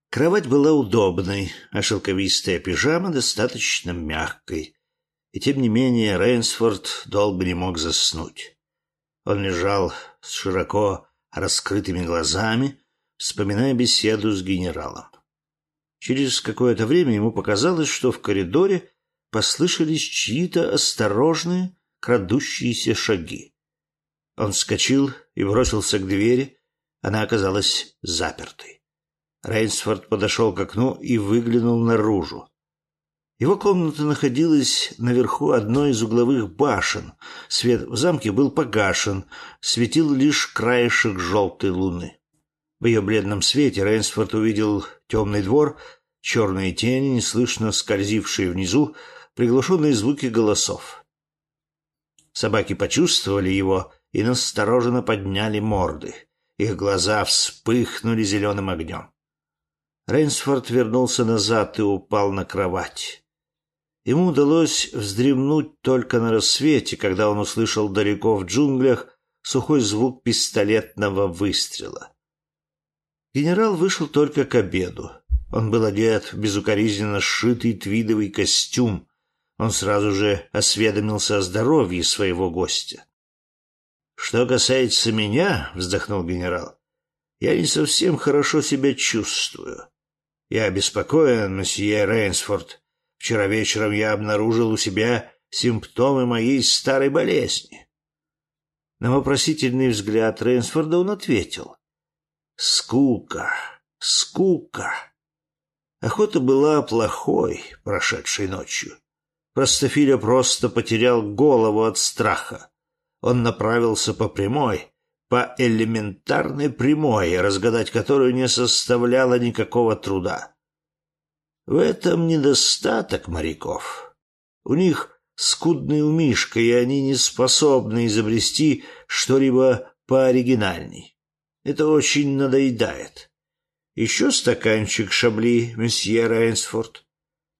Кровать была удобной, а шелковистая пижама достаточно мягкой. И тем не менее Рейнсфорд долго не мог заснуть. Он лежал с широко раскрытыми глазами, вспоминая беседу с генералом. Через какое-то время ему показалось, что в коридоре послышались чьи-то осторожные, крадущиеся шаги. Он вскочил и бросился к двери. Она оказалась запертой. Рейнсфорд подошел к окну и выглянул наружу. Его комната находилась наверху одной из угловых башен. Свет в замке был погашен, светил лишь краешек желтой луны. В ее бледном свете Рейнсфорд увидел темный двор, черные тени, неслышно скользившие внизу, приглушенные звуки голосов. Собаки почувствовали его и настороженно подняли морды. Их глаза вспыхнули зеленым огнем. Рейнсфорд вернулся назад и упал на кровать. Ему удалось вздремнуть только на рассвете, когда он услышал далеко в джунглях сухой звук пистолетного выстрела. Генерал вышел только к обеду. Он был одет в безукоризненно сшитый твидовый костюм. Он сразу же осведомился о здоровье своего гостя. «Что касается меня, — вздохнул генерал, — я не совсем хорошо себя чувствую. Я обеспокоен, месье Рейнсфорд. Вчера вечером я обнаружил у себя симптомы моей старой болезни. На вопросительный взгляд Рейнсфорда он ответил. «Скука, скука». Охота была плохой, прошедшей ночью. Простофиля просто потерял голову от страха. Он направился по прямой, по элементарной прямой, разгадать которую не составляло никакого труда. В этом недостаток моряков. У них скудный умишка, и они не способны изобрести что-либо пооригинальней. Это очень надоедает. Еще стаканчик шабли, месье Рейнсфорд.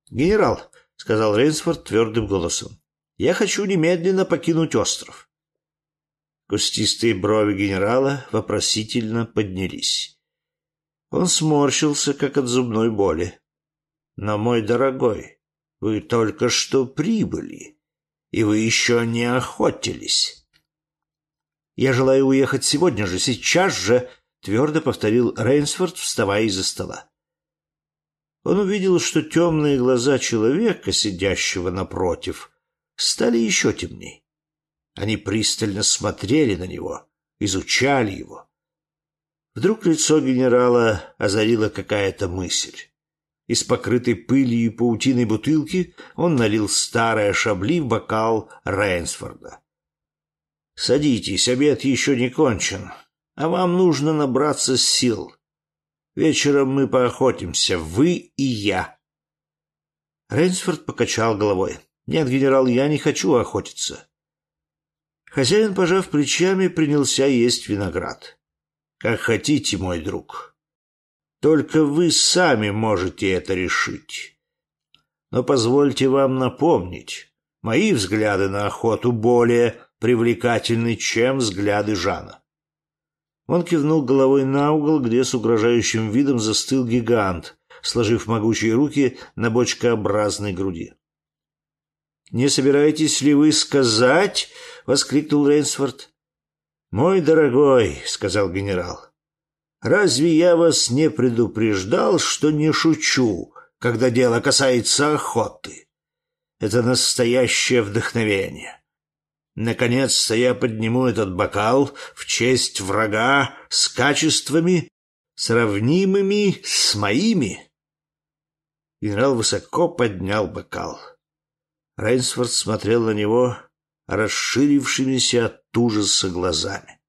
Генерал, — сказал Рейнсфорд твердым голосом, — я хочу немедленно покинуть остров. Кустистые брови генерала вопросительно поднялись. Он сморщился, как от зубной боли. «Но, мой дорогой, вы только что прибыли, и вы еще не охотились. Я желаю уехать сегодня же, сейчас же, твердо повторил Рейнсфорд, вставая из-за стола. Он увидел, что темные глаза человека, сидящего напротив, стали еще темней. Они пристально смотрели на него, изучали его. Вдруг лицо генерала озарила какая-то мысль. Из покрытой пылью и паутиной бутылки он налил старое шабли в бокал Рейнсфорда. «Садитесь, обед еще не кончен, а вам нужно набраться сил. Вечером мы поохотимся, вы и я». Рейнсфорд покачал головой. «Нет, генерал, я не хочу охотиться». Хозяин, пожав плечами, принялся есть виноград. «Как хотите, мой друг». Только вы сами можете это решить. Но позвольте вам напомнить, мои взгляды на охоту более привлекательны, чем взгляды Жана. Он кивнул головой на угол, где с угрожающим видом застыл гигант, сложив могучие руки на бочкообразной груди. «Не собираетесь ли вы сказать?» — воскликнул Рейнсфорд. «Мой дорогой», — сказал генерал, Разве я вас не предупреждал, что не шучу, когда дело касается охоты? Это настоящее вдохновение. Наконец-то я подниму этот бокал в честь врага с качествами, сравнимыми с моими. Генерал высоко поднял бокал. Рейнсфорд смотрел на него расширившимися от ужаса глазами.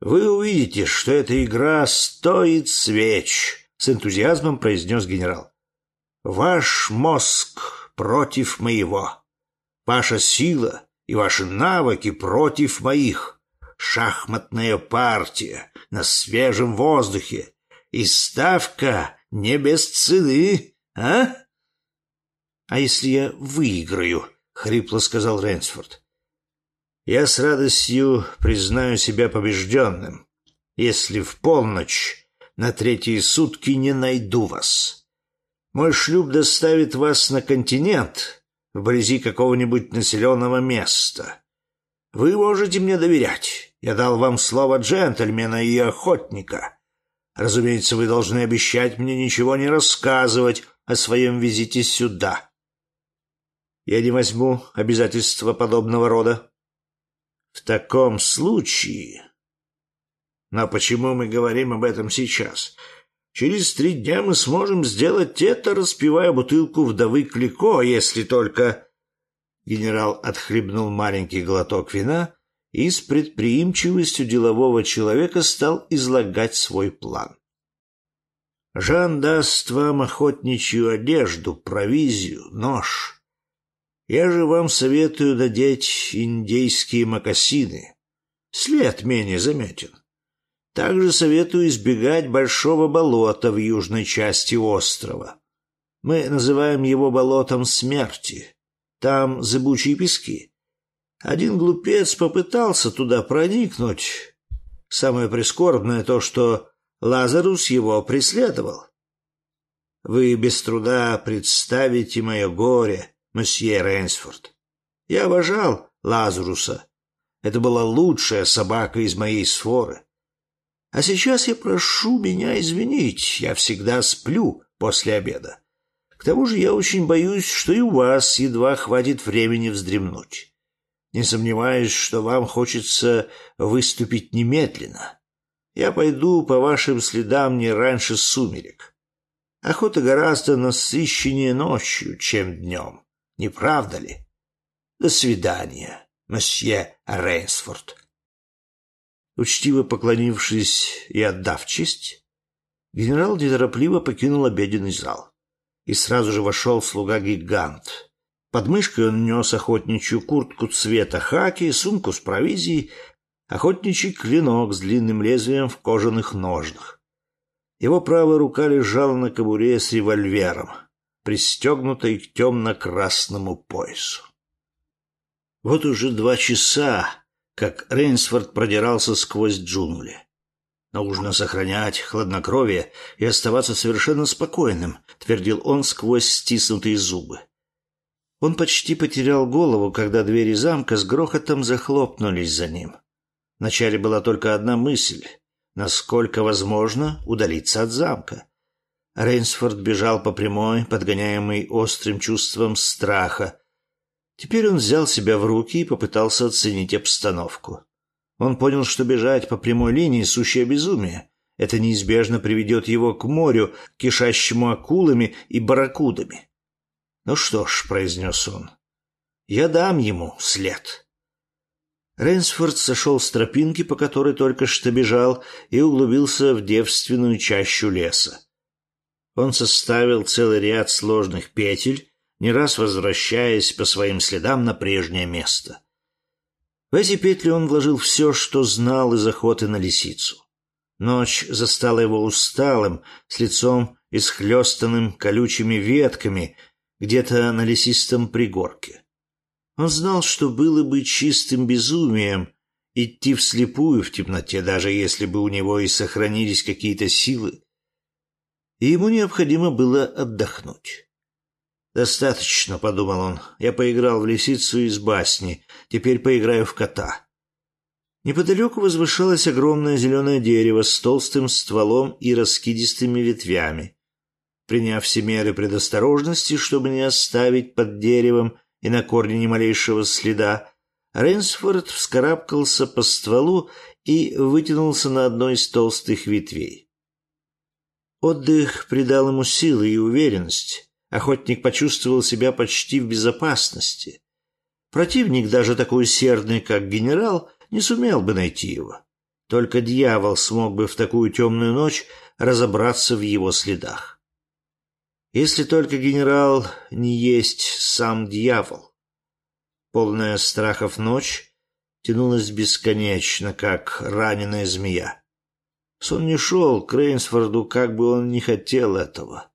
Вы увидите, что эта игра стоит свеч, с энтузиазмом произнес генерал. Ваш мозг против моего. Ваша сила и ваши навыки против моих. Шахматная партия на свежем воздухе. И ставка не без цены, а? А если я выиграю? хрипло сказал Рейнсфорд. Я с радостью признаю себя побежденным, если в полночь на третьи сутки не найду вас. Мой шлюп доставит вас на континент, вблизи какого-нибудь населенного места. Вы можете мне доверять. Я дал вам слово джентльмена и охотника. Разумеется, вы должны обещать мне ничего не рассказывать о своем визите сюда. Я не возьму обязательства подобного рода. В таком случае... Но почему мы говорим об этом сейчас? Через три дня мы сможем сделать это, распивая бутылку вдовы Клико, если только... Генерал отхлебнул маленький глоток вина и с предприимчивостью делового человека стал излагать свой план. Жан даст вам охотничью одежду, провизию, нож. Я же вам советую надеть индейские мокасины. След менее заметен. Также советую избегать большого болота в южной части острова. Мы называем его болотом смерти. Там зыбучие пески. Один глупец попытался туда проникнуть. Самое прискорбное то, что Лазарус его преследовал. Вы без труда представите мое горе, месье Рейнсфорд. Я обожал Лазаруса. Это была лучшая собака из моей сфоры. А сейчас я прошу меня извинить, я всегда сплю после обеда. К тому же я очень боюсь, что и у вас едва хватит времени вздремнуть. Не сомневаюсь, что вам хочется выступить немедленно. Я пойду по вашим следам не раньше сумерек. Охота гораздо насыщеннее ночью, чем днем. Не правда ли? До свидания, месье Рейнсфорд. Учтиво поклонившись и отдав честь, генерал неторопливо покинул обеденный зал. И сразу же вошел слуга-гигант. Под мышкой он нес охотничью куртку цвета хаки, сумку с провизией, охотничий клинок с длинным лезвием в кожаных ножнах. Его правая рука лежала на кобуре с револьвером, пристегнутой к темно-красному поясу. Вот уже два часа как Рейнсфорд продирался сквозь джунгли. «Нужно сохранять хладнокровие и оставаться совершенно спокойным», — твердил он сквозь стиснутые зубы. Он почти потерял голову, когда двери замка с грохотом захлопнулись за ним. Вначале была только одна мысль — насколько возможно удалиться от замка. Рейнсфорд бежал по прямой, подгоняемый острым чувством страха, Теперь он взял себя в руки и попытался оценить обстановку. Он понял, что бежать по прямой линии — сущее безумие. Это неизбежно приведет его к морю, кишащему акулами и барракудами. «Ну что ж», — произнес он, — «я дам ему след». Рейнсфорд сошел с тропинки, по которой только что бежал, и углубился в девственную чащу леса. Он составил целый ряд сложных петель, не раз возвращаясь по своим следам на прежнее место. В эти петли он вложил все, что знал из охоты на лисицу. Ночь застала его усталым, с лицом исхлестанным колючими ветками, где-то на лесистом пригорке. Он знал, что было бы чистым безумием идти вслепую в темноте, даже если бы у него и сохранились какие-то силы. И ему необходимо было отдохнуть. «Достаточно», — подумал он. «Я поиграл в лисицу из басни. Теперь поиграю в кота». Неподалеку возвышалось огромное зеленое дерево с толстым стволом и раскидистыми ветвями. Приняв все меры предосторожности, чтобы не оставить под деревом и на корне ни малейшего следа, Рейнсфорд вскарабкался по стволу и вытянулся на одной из толстых ветвей. Отдых придал ему силы и уверенность. Охотник почувствовал себя почти в безопасности. Противник, даже такой усердный, как генерал, не сумел бы найти его. Только дьявол смог бы в такую темную ночь разобраться в его следах. Если только генерал не есть сам дьявол. Полная страхов ночь тянулась бесконечно, как раненая змея. Сон не шел к Рейнсфорду, как бы он ни хотел этого.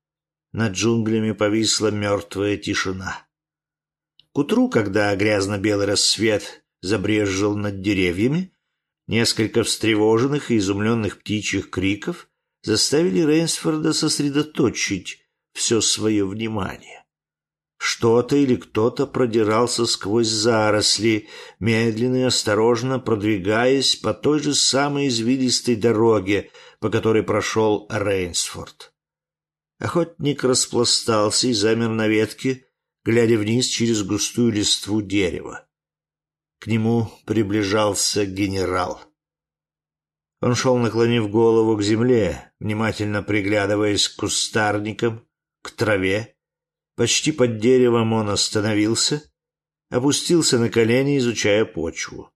Над джунглями повисла мертвая тишина. К утру, когда грязно-белый рассвет забрезжил над деревьями, несколько встревоженных и изумленных птичьих криков заставили Рейнсфорда сосредоточить все свое внимание. Что-то или кто-то продирался сквозь заросли, медленно и осторожно продвигаясь по той же самой извилистой дороге, по которой прошел Рейнсфорд. Охотник распластался и замер на ветке, глядя вниз через густую листву дерева. К нему приближался генерал. Он шел, наклонив голову к земле, внимательно приглядываясь к кустарникам, к траве. Почти под деревом он остановился, опустился на колени, изучая почву.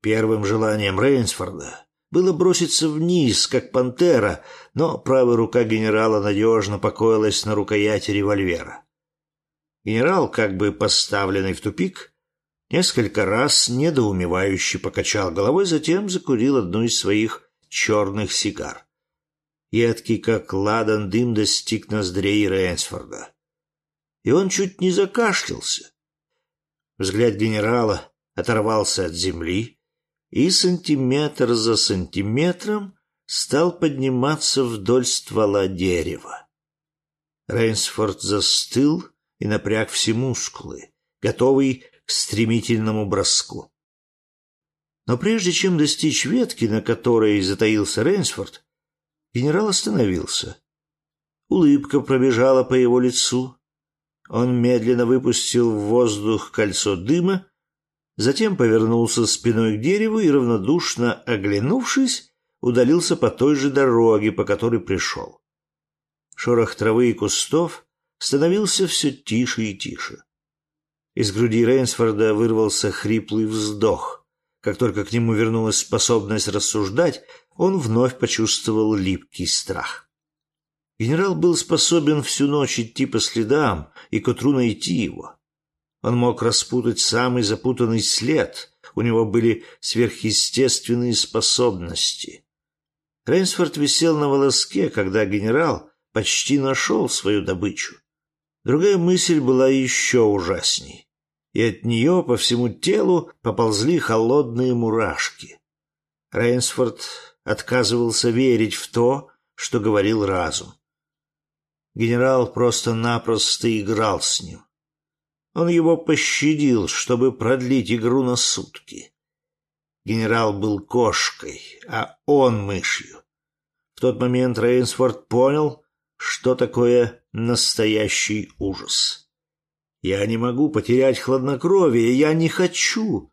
Первым желанием Рейнсфорда было броситься вниз, как пантера, но правая рука генерала надежно покоилась на рукояти револьвера. Генерал, как бы поставленный в тупик, несколько раз недоумевающе покачал головой, затем закурил одну из своих черных сигар. Едкий, как ладан, дым достиг ноздрей Рейнсфорда. И он чуть не закашлялся. Взгляд генерала оторвался от земли, и сантиметр за сантиметром стал подниматься вдоль ствола дерева. Рейнсфорд застыл и напряг все мускулы, готовый к стремительному броску. Но прежде чем достичь ветки, на которой затаился Рейнсфорд, генерал остановился. Улыбка пробежала по его лицу. Он медленно выпустил в воздух кольцо дыма, затем повернулся спиной к дереву и, равнодушно оглянувшись, удалился по той же дороге, по которой пришел. Шорох травы и кустов становился все тише и тише. Из груди Рейнсфорда вырвался хриплый вздох. Как только к нему вернулась способность рассуждать, он вновь почувствовал липкий страх. Генерал был способен всю ночь идти по следам и к утру найти его. Он мог распутать самый запутанный след, у него были сверхъестественные способности. Рейнсфорд висел на волоске, когда генерал почти нашел свою добычу. Другая мысль была еще ужасней, и от нее по всему телу поползли холодные мурашки. Рейнсфорд отказывался верить в то, что говорил разум. Генерал просто-напросто играл с ним. Он его пощадил, чтобы продлить игру на сутки. Генерал был кошкой, а он мышью. В тот момент Рейнсфорд понял, что такое настоящий ужас. Я не могу потерять хладнокровие, я не хочу.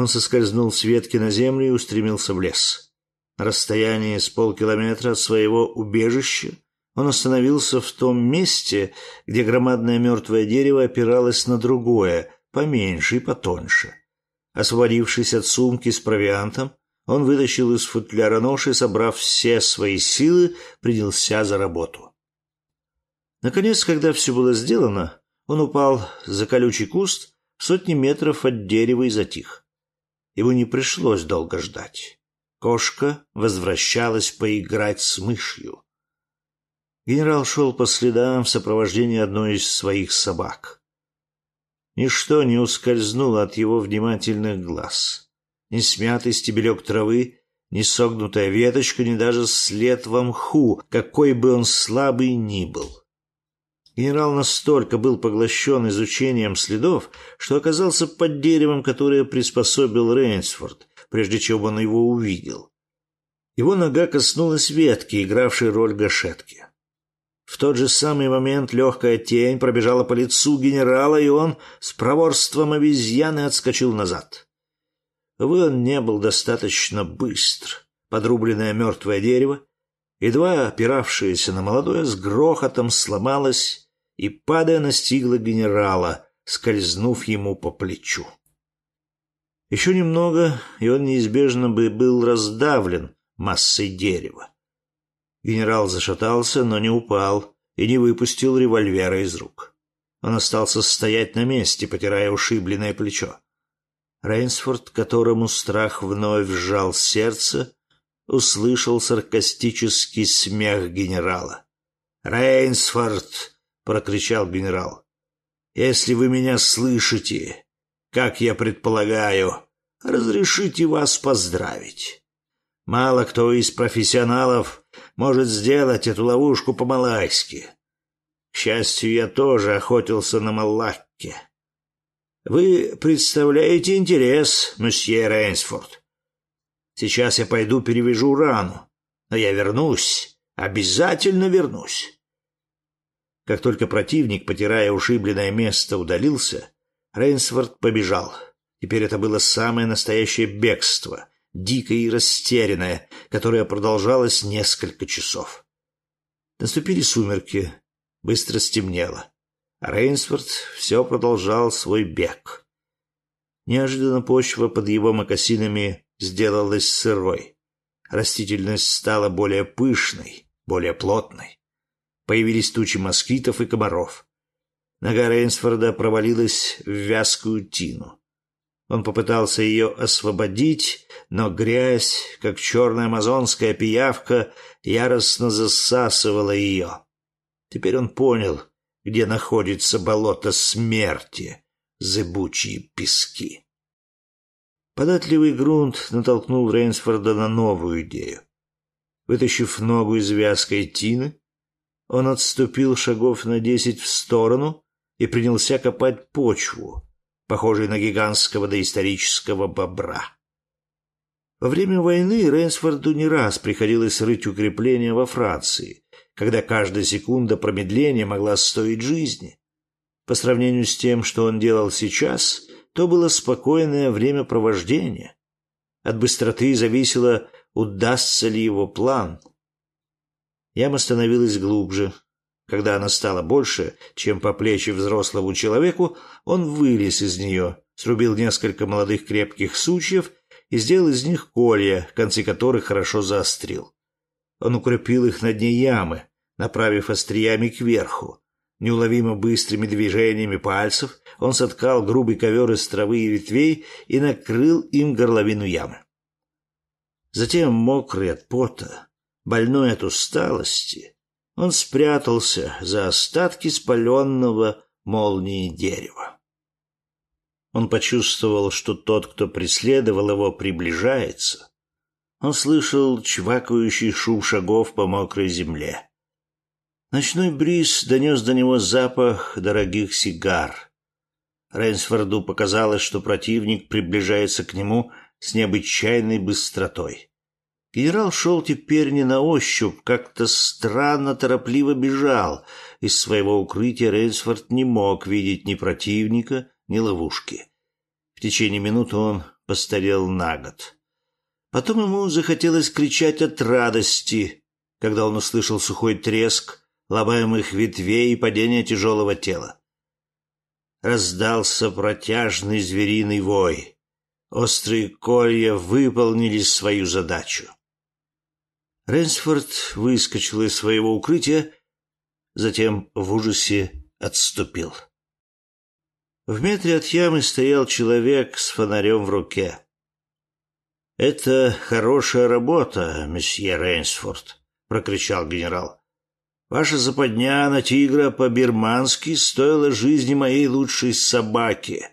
Он соскользнул с ветки на землю и устремился в лес. На расстоянии с полкилометра от своего убежища он остановился в том месте, где громадное мертвое дерево опиралось на другое, поменьше и потоньше. Освободившись от сумки с провиантом, он вытащил из футляра нож и, собрав все свои силы, принялся за работу. Наконец, когда все было сделано, он упал за колючий куст в сотни метров от дерева и затих. Ему не пришлось долго ждать. Кошка возвращалась поиграть с мышью. Генерал шел по следам в сопровождении одной из своих собак. Ничто не ускользнуло от его внимательных глаз. Ни смятый стебелек травы, ни согнутая веточка, ни даже след во мху, какой бы он слабый ни был. Генерал настолько был поглощен изучением следов, что оказался под деревом, которое приспособил Рейнсфорд, прежде чем он его увидел. Его нога коснулась ветки, игравшей роль гашетки. В тот же самый момент легкая тень пробежала по лицу генерала, и он с проворством обезьяны отскочил назад. Увы, он не был достаточно быстр. Подрубленное мертвое дерево, едва опиравшееся на молодое, с грохотом сломалось и, падая, настигло генерала, скользнув ему по плечу. Еще немного, и он неизбежно бы был раздавлен массой дерева. Генерал зашатался, но не упал и не выпустил револьвера из рук. Он остался стоять на месте, потирая ушибленное плечо. Рейнсфорд, которому страх вновь сжал сердце, услышал саркастический смех генерала. «Рейнсфорд!» — прокричал генерал. «Если вы меня слышите, как я предполагаю, разрешите вас поздравить. Мало кто из профессионалов может сделать эту ловушку по-малайски. К счастью, я тоже охотился на Малакке. Вы представляете интерес, месье Рейнсфорд. Сейчас я пойду перевяжу рану, но я вернусь, обязательно вернусь. Как только противник, потирая ушибленное место, удалился, Рейнсфорд побежал. Теперь это было самое настоящее бегство — дикое и растерянное, которое продолжалось несколько часов. Наступили сумерки, быстро стемнело, Рейнсфорд все продолжал свой бег. Неожиданно почва под его мокасинами сделалась сырой. Растительность стала более пышной, более плотной. Появились тучи москитов и комаров. Нога Рейнсфорда провалилась в вязкую тину. Он попытался ее освободить, но грязь, как черная амазонская пиявка, яростно засасывала ее. Теперь он понял, где находится болото смерти, зыбучие пески. Податливый грунт натолкнул Рейнсфорда на новую идею. Вытащив ногу из вязкой тины, он отступил шагов на десять в сторону и принялся копать почву, похожей на гигантского доисторического бобра. Во время войны Рейнсфорду не раз приходилось рыть укрепления во Франции, когда каждая секунда промедления могла стоить жизни. По сравнению с тем, что он делал сейчас, то было спокойное времяпровождение. От быстроты зависело, удастся ли его план. Яма становилась глубже. Когда она стала больше, чем по плечи взрослому человеку, он вылез из нее, срубил несколько молодых крепких сучьев и сделал из них колья, концы которых хорошо заострил. Он укрепил их на дне ямы, направив остриями кверху. Неуловимо быстрыми движениями пальцев он соткал грубый ковер из травы и ветвей и накрыл им горловину ямы. Затем, мокрый от пота, больной от усталости, он спрятался за остатки спаленного молнии дерева. Он почувствовал, что тот, кто преследовал его, приближается. Он слышал чвакающий шум шагов по мокрой земле. Ночной бриз донес до него запах дорогих сигар. Рейнсфорду показалось, что противник приближается к нему с необычайной быстротой. Генерал шел теперь не на ощупь, как-то странно торопливо бежал. Из своего укрытия Рейнсфорд не мог видеть ни противника, ни ловушки. В течение минуты он постарел на год. Потом ему захотелось кричать от радости, когда он услышал сухой треск ломаемых ветвей и падение тяжелого тела. Раздался протяжный звериный вой. Острые колья выполнили свою задачу. Рейнсфорд выскочил из своего укрытия, затем в ужасе отступил. В метре от ямы стоял человек с фонарем в руке. «Это хорошая работа, месье Рейнсфорд», — прокричал генерал. «Ваша западня на тигра по-бирмански стоила жизни моей лучшей собаки.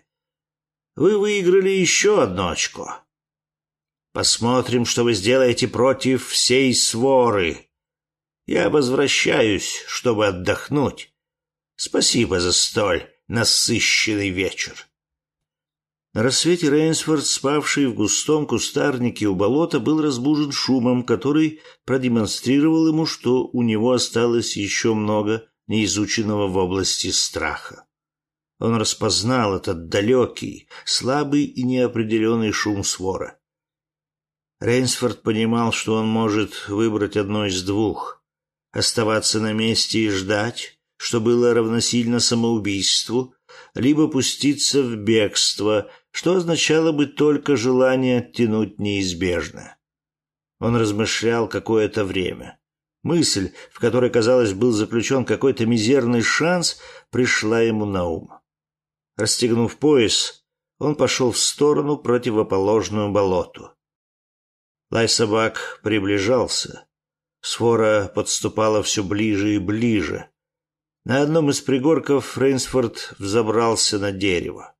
Вы выиграли еще одно очко. Посмотрим, что вы сделаете против всей своры. Я возвращаюсь, чтобы отдохнуть. Спасибо за столь насыщенный вечер. На рассвете Рейнсфорд, спавший в густом кустарнике у болота, был разбужен шумом, который продемонстрировал ему, что у него осталось еще много неизученного в области страха. Он распознал этот далекий, слабый и неопределенный шум свора. Рейнсфорд понимал, что он может выбрать одно из двух — оставаться на месте и ждать, что было равносильно самоубийству, либо пуститься в бегство, что означало бы только желание оттянуть неизбежное. Он размышлял какое-то время. Мысль, в которой, казалось, был заключен какой-то мизерный шанс, пришла ему на ум. Расстегнув пояс, он пошел в сторону, противоположную болоту. Лай собак приближался. Свора подступала все ближе и ближе. На одном из пригорков Рейнсфорд взобрался на дерево.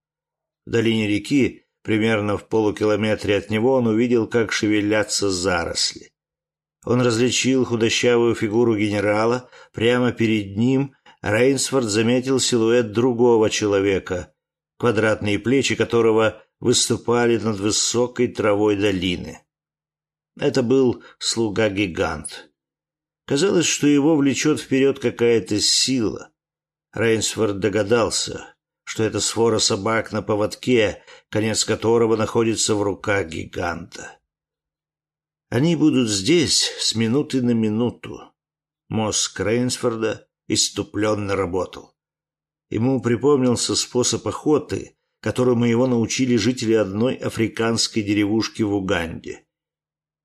В долине реки, примерно в полукилометре от него, он увидел, как шевелятся заросли. Он различил худощавую фигуру генерала. Прямо перед ним Рейнсфорд заметил силуэт другого человека, квадратные плечи которого выступали над высокой травой долины. Это был слуга-гигант. Казалось, что его влечет вперед какая-то сила. Рейнсфорд догадался, что это свора собак на поводке, конец которого находится в руках гиганта. Они будут здесь с минуты на минуту. Мозг Рейнсфорда иступленно работал. Ему припомнился способ охоты, которому его научили жители одной африканской деревушки в Уганде.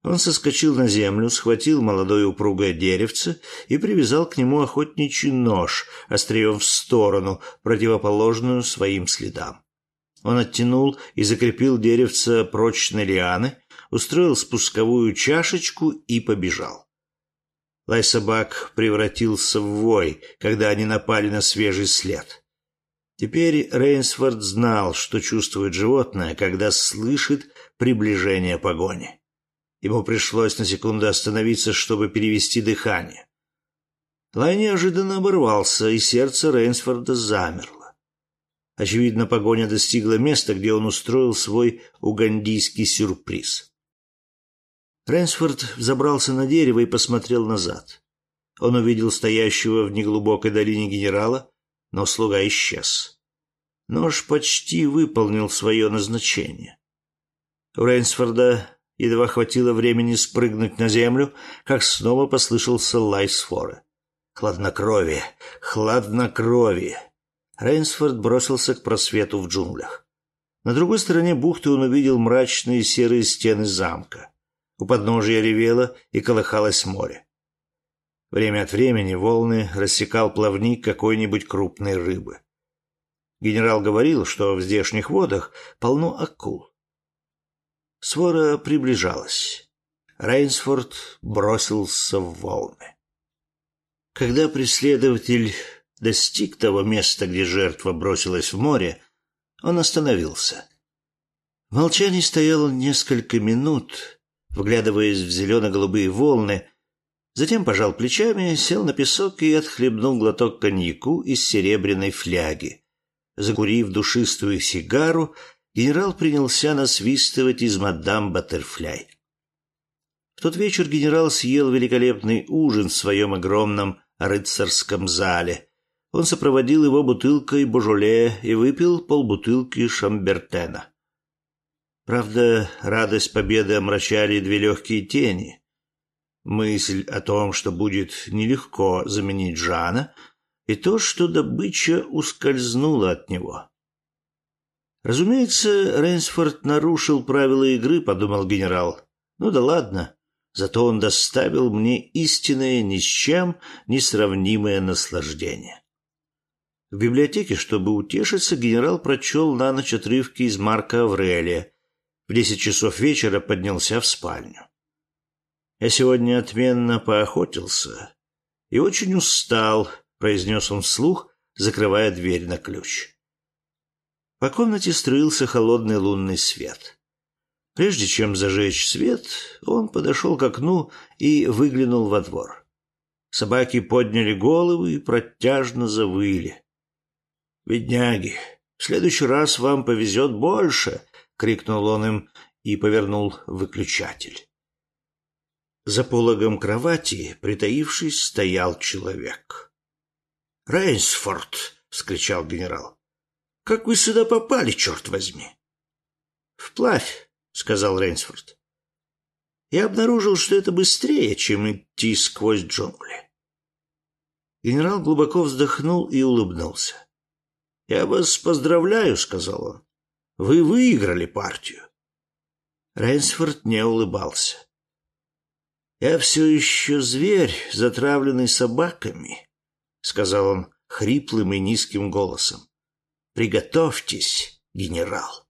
Он соскочил на землю, схватил молодое упругое деревце и привязал к нему охотничий нож, острием в сторону, противоположную своим следам. Он оттянул и закрепил деревце прочной лианы, устроил спусковую чашечку и побежал. Лай собак превратился в вой, когда они напали на свежий след. Теперь Рейнсфорд знал, что чувствует животное, когда слышит приближение погони. Ему пришлось на секунду остановиться, чтобы перевести дыхание. Лай неожиданно оборвался, и сердце Рейнсфорда замерло. Очевидно, погоня достигла места, где он устроил свой угандийский сюрприз. Рейнсфорд забрался на дерево и посмотрел назад. Он увидел стоящего в неглубокой долине генерала, но слуга исчез. Нож почти выполнил свое назначение. У Рейнсфорда едва хватило времени спрыгнуть на землю, как снова послышался лай сфоры. Хладнокровие, хладнокровие. Рейнсфорд бросился к просвету в джунглях. На другой стороне бухты он увидел мрачные серые стены замка. У подножия ревело и колыхалось море. Время от времени волны рассекал плавник какой-нибудь крупной рыбы. Генерал говорил, что в здешних водах полно акул. Свора приближалась. Рейнсфорд бросился в волны. Когда преследователь достиг того места, где жертва бросилась в море, он остановился. В молчании стоял несколько минут, вглядываясь в зелено-голубые волны, Затем пожал плечами, сел на песок и отхлебнул глоток коньяку из серебряной фляги. Закурив душистую сигару, генерал принялся насвистывать из мадам Баттерфляй. В тот вечер генерал съел великолепный ужин в своем огромном рыцарском зале. Он сопроводил его бутылкой божоле и выпил полбутылки шамбертена. Правда, радость победы омрачали две легкие тени — мысль о том, что будет нелегко заменить Жана, и то, что добыча ускользнула от него. Разумеется, Рейнсфорд нарушил правила игры, подумал генерал. Ну да ладно, зато он доставил мне истинное ни с чем не сравнимое наслаждение. В библиотеке, чтобы утешиться, генерал прочел на ночь отрывки из Марка Аврелия. В десять часов вечера поднялся в спальню. Я сегодня отменно поохотился и очень устал, произнес он вслух, закрывая дверь на ключ. По комнате струился холодный лунный свет. Прежде чем зажечь свет, он подошел к окну и выглянул во двор. Собаки подняли головы и протяжно завыли. «Бедняги, в следующий раз вам повезет больше!» — крикнул он им и повернул выключатель. За пологом кровати, притаившись, стоял человек. «Рейнсфорд!» — вскричал генерал. «Как вы сюда попали, черт возьми?» «Вплавь», — сказал Рейнсфорд. «Я обнаружил, что это быстрее, чем идти сквозь джунгли». Генерал глубоко вздохнул и улыбнулся. «Я вас поздравляю», — сказал он. «Вы выиграли партию». Рейнсфорд не улыбался. «Я все еще зверь, затравленный собаками», — сказал он хриплым и низким голосом. «Приготовьтесь, генерал».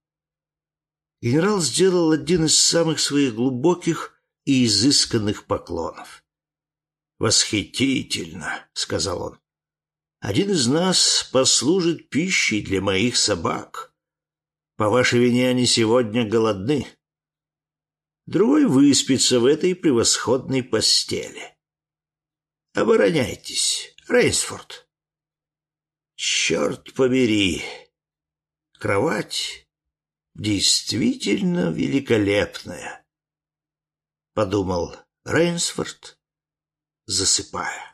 Генерал сделал один из самых своих глубоких и изысканных поклонов. «Восхитительно», — сказал он. «Один из нас послужит пищей для моих собак. По вашей вине они сегодня голодны другой выспится в этой превосходной постели. Обороняйтесь, Рейсфорд. Черт побери, кровать действительно великолепная, подумал Рейнсфорд, засыпая.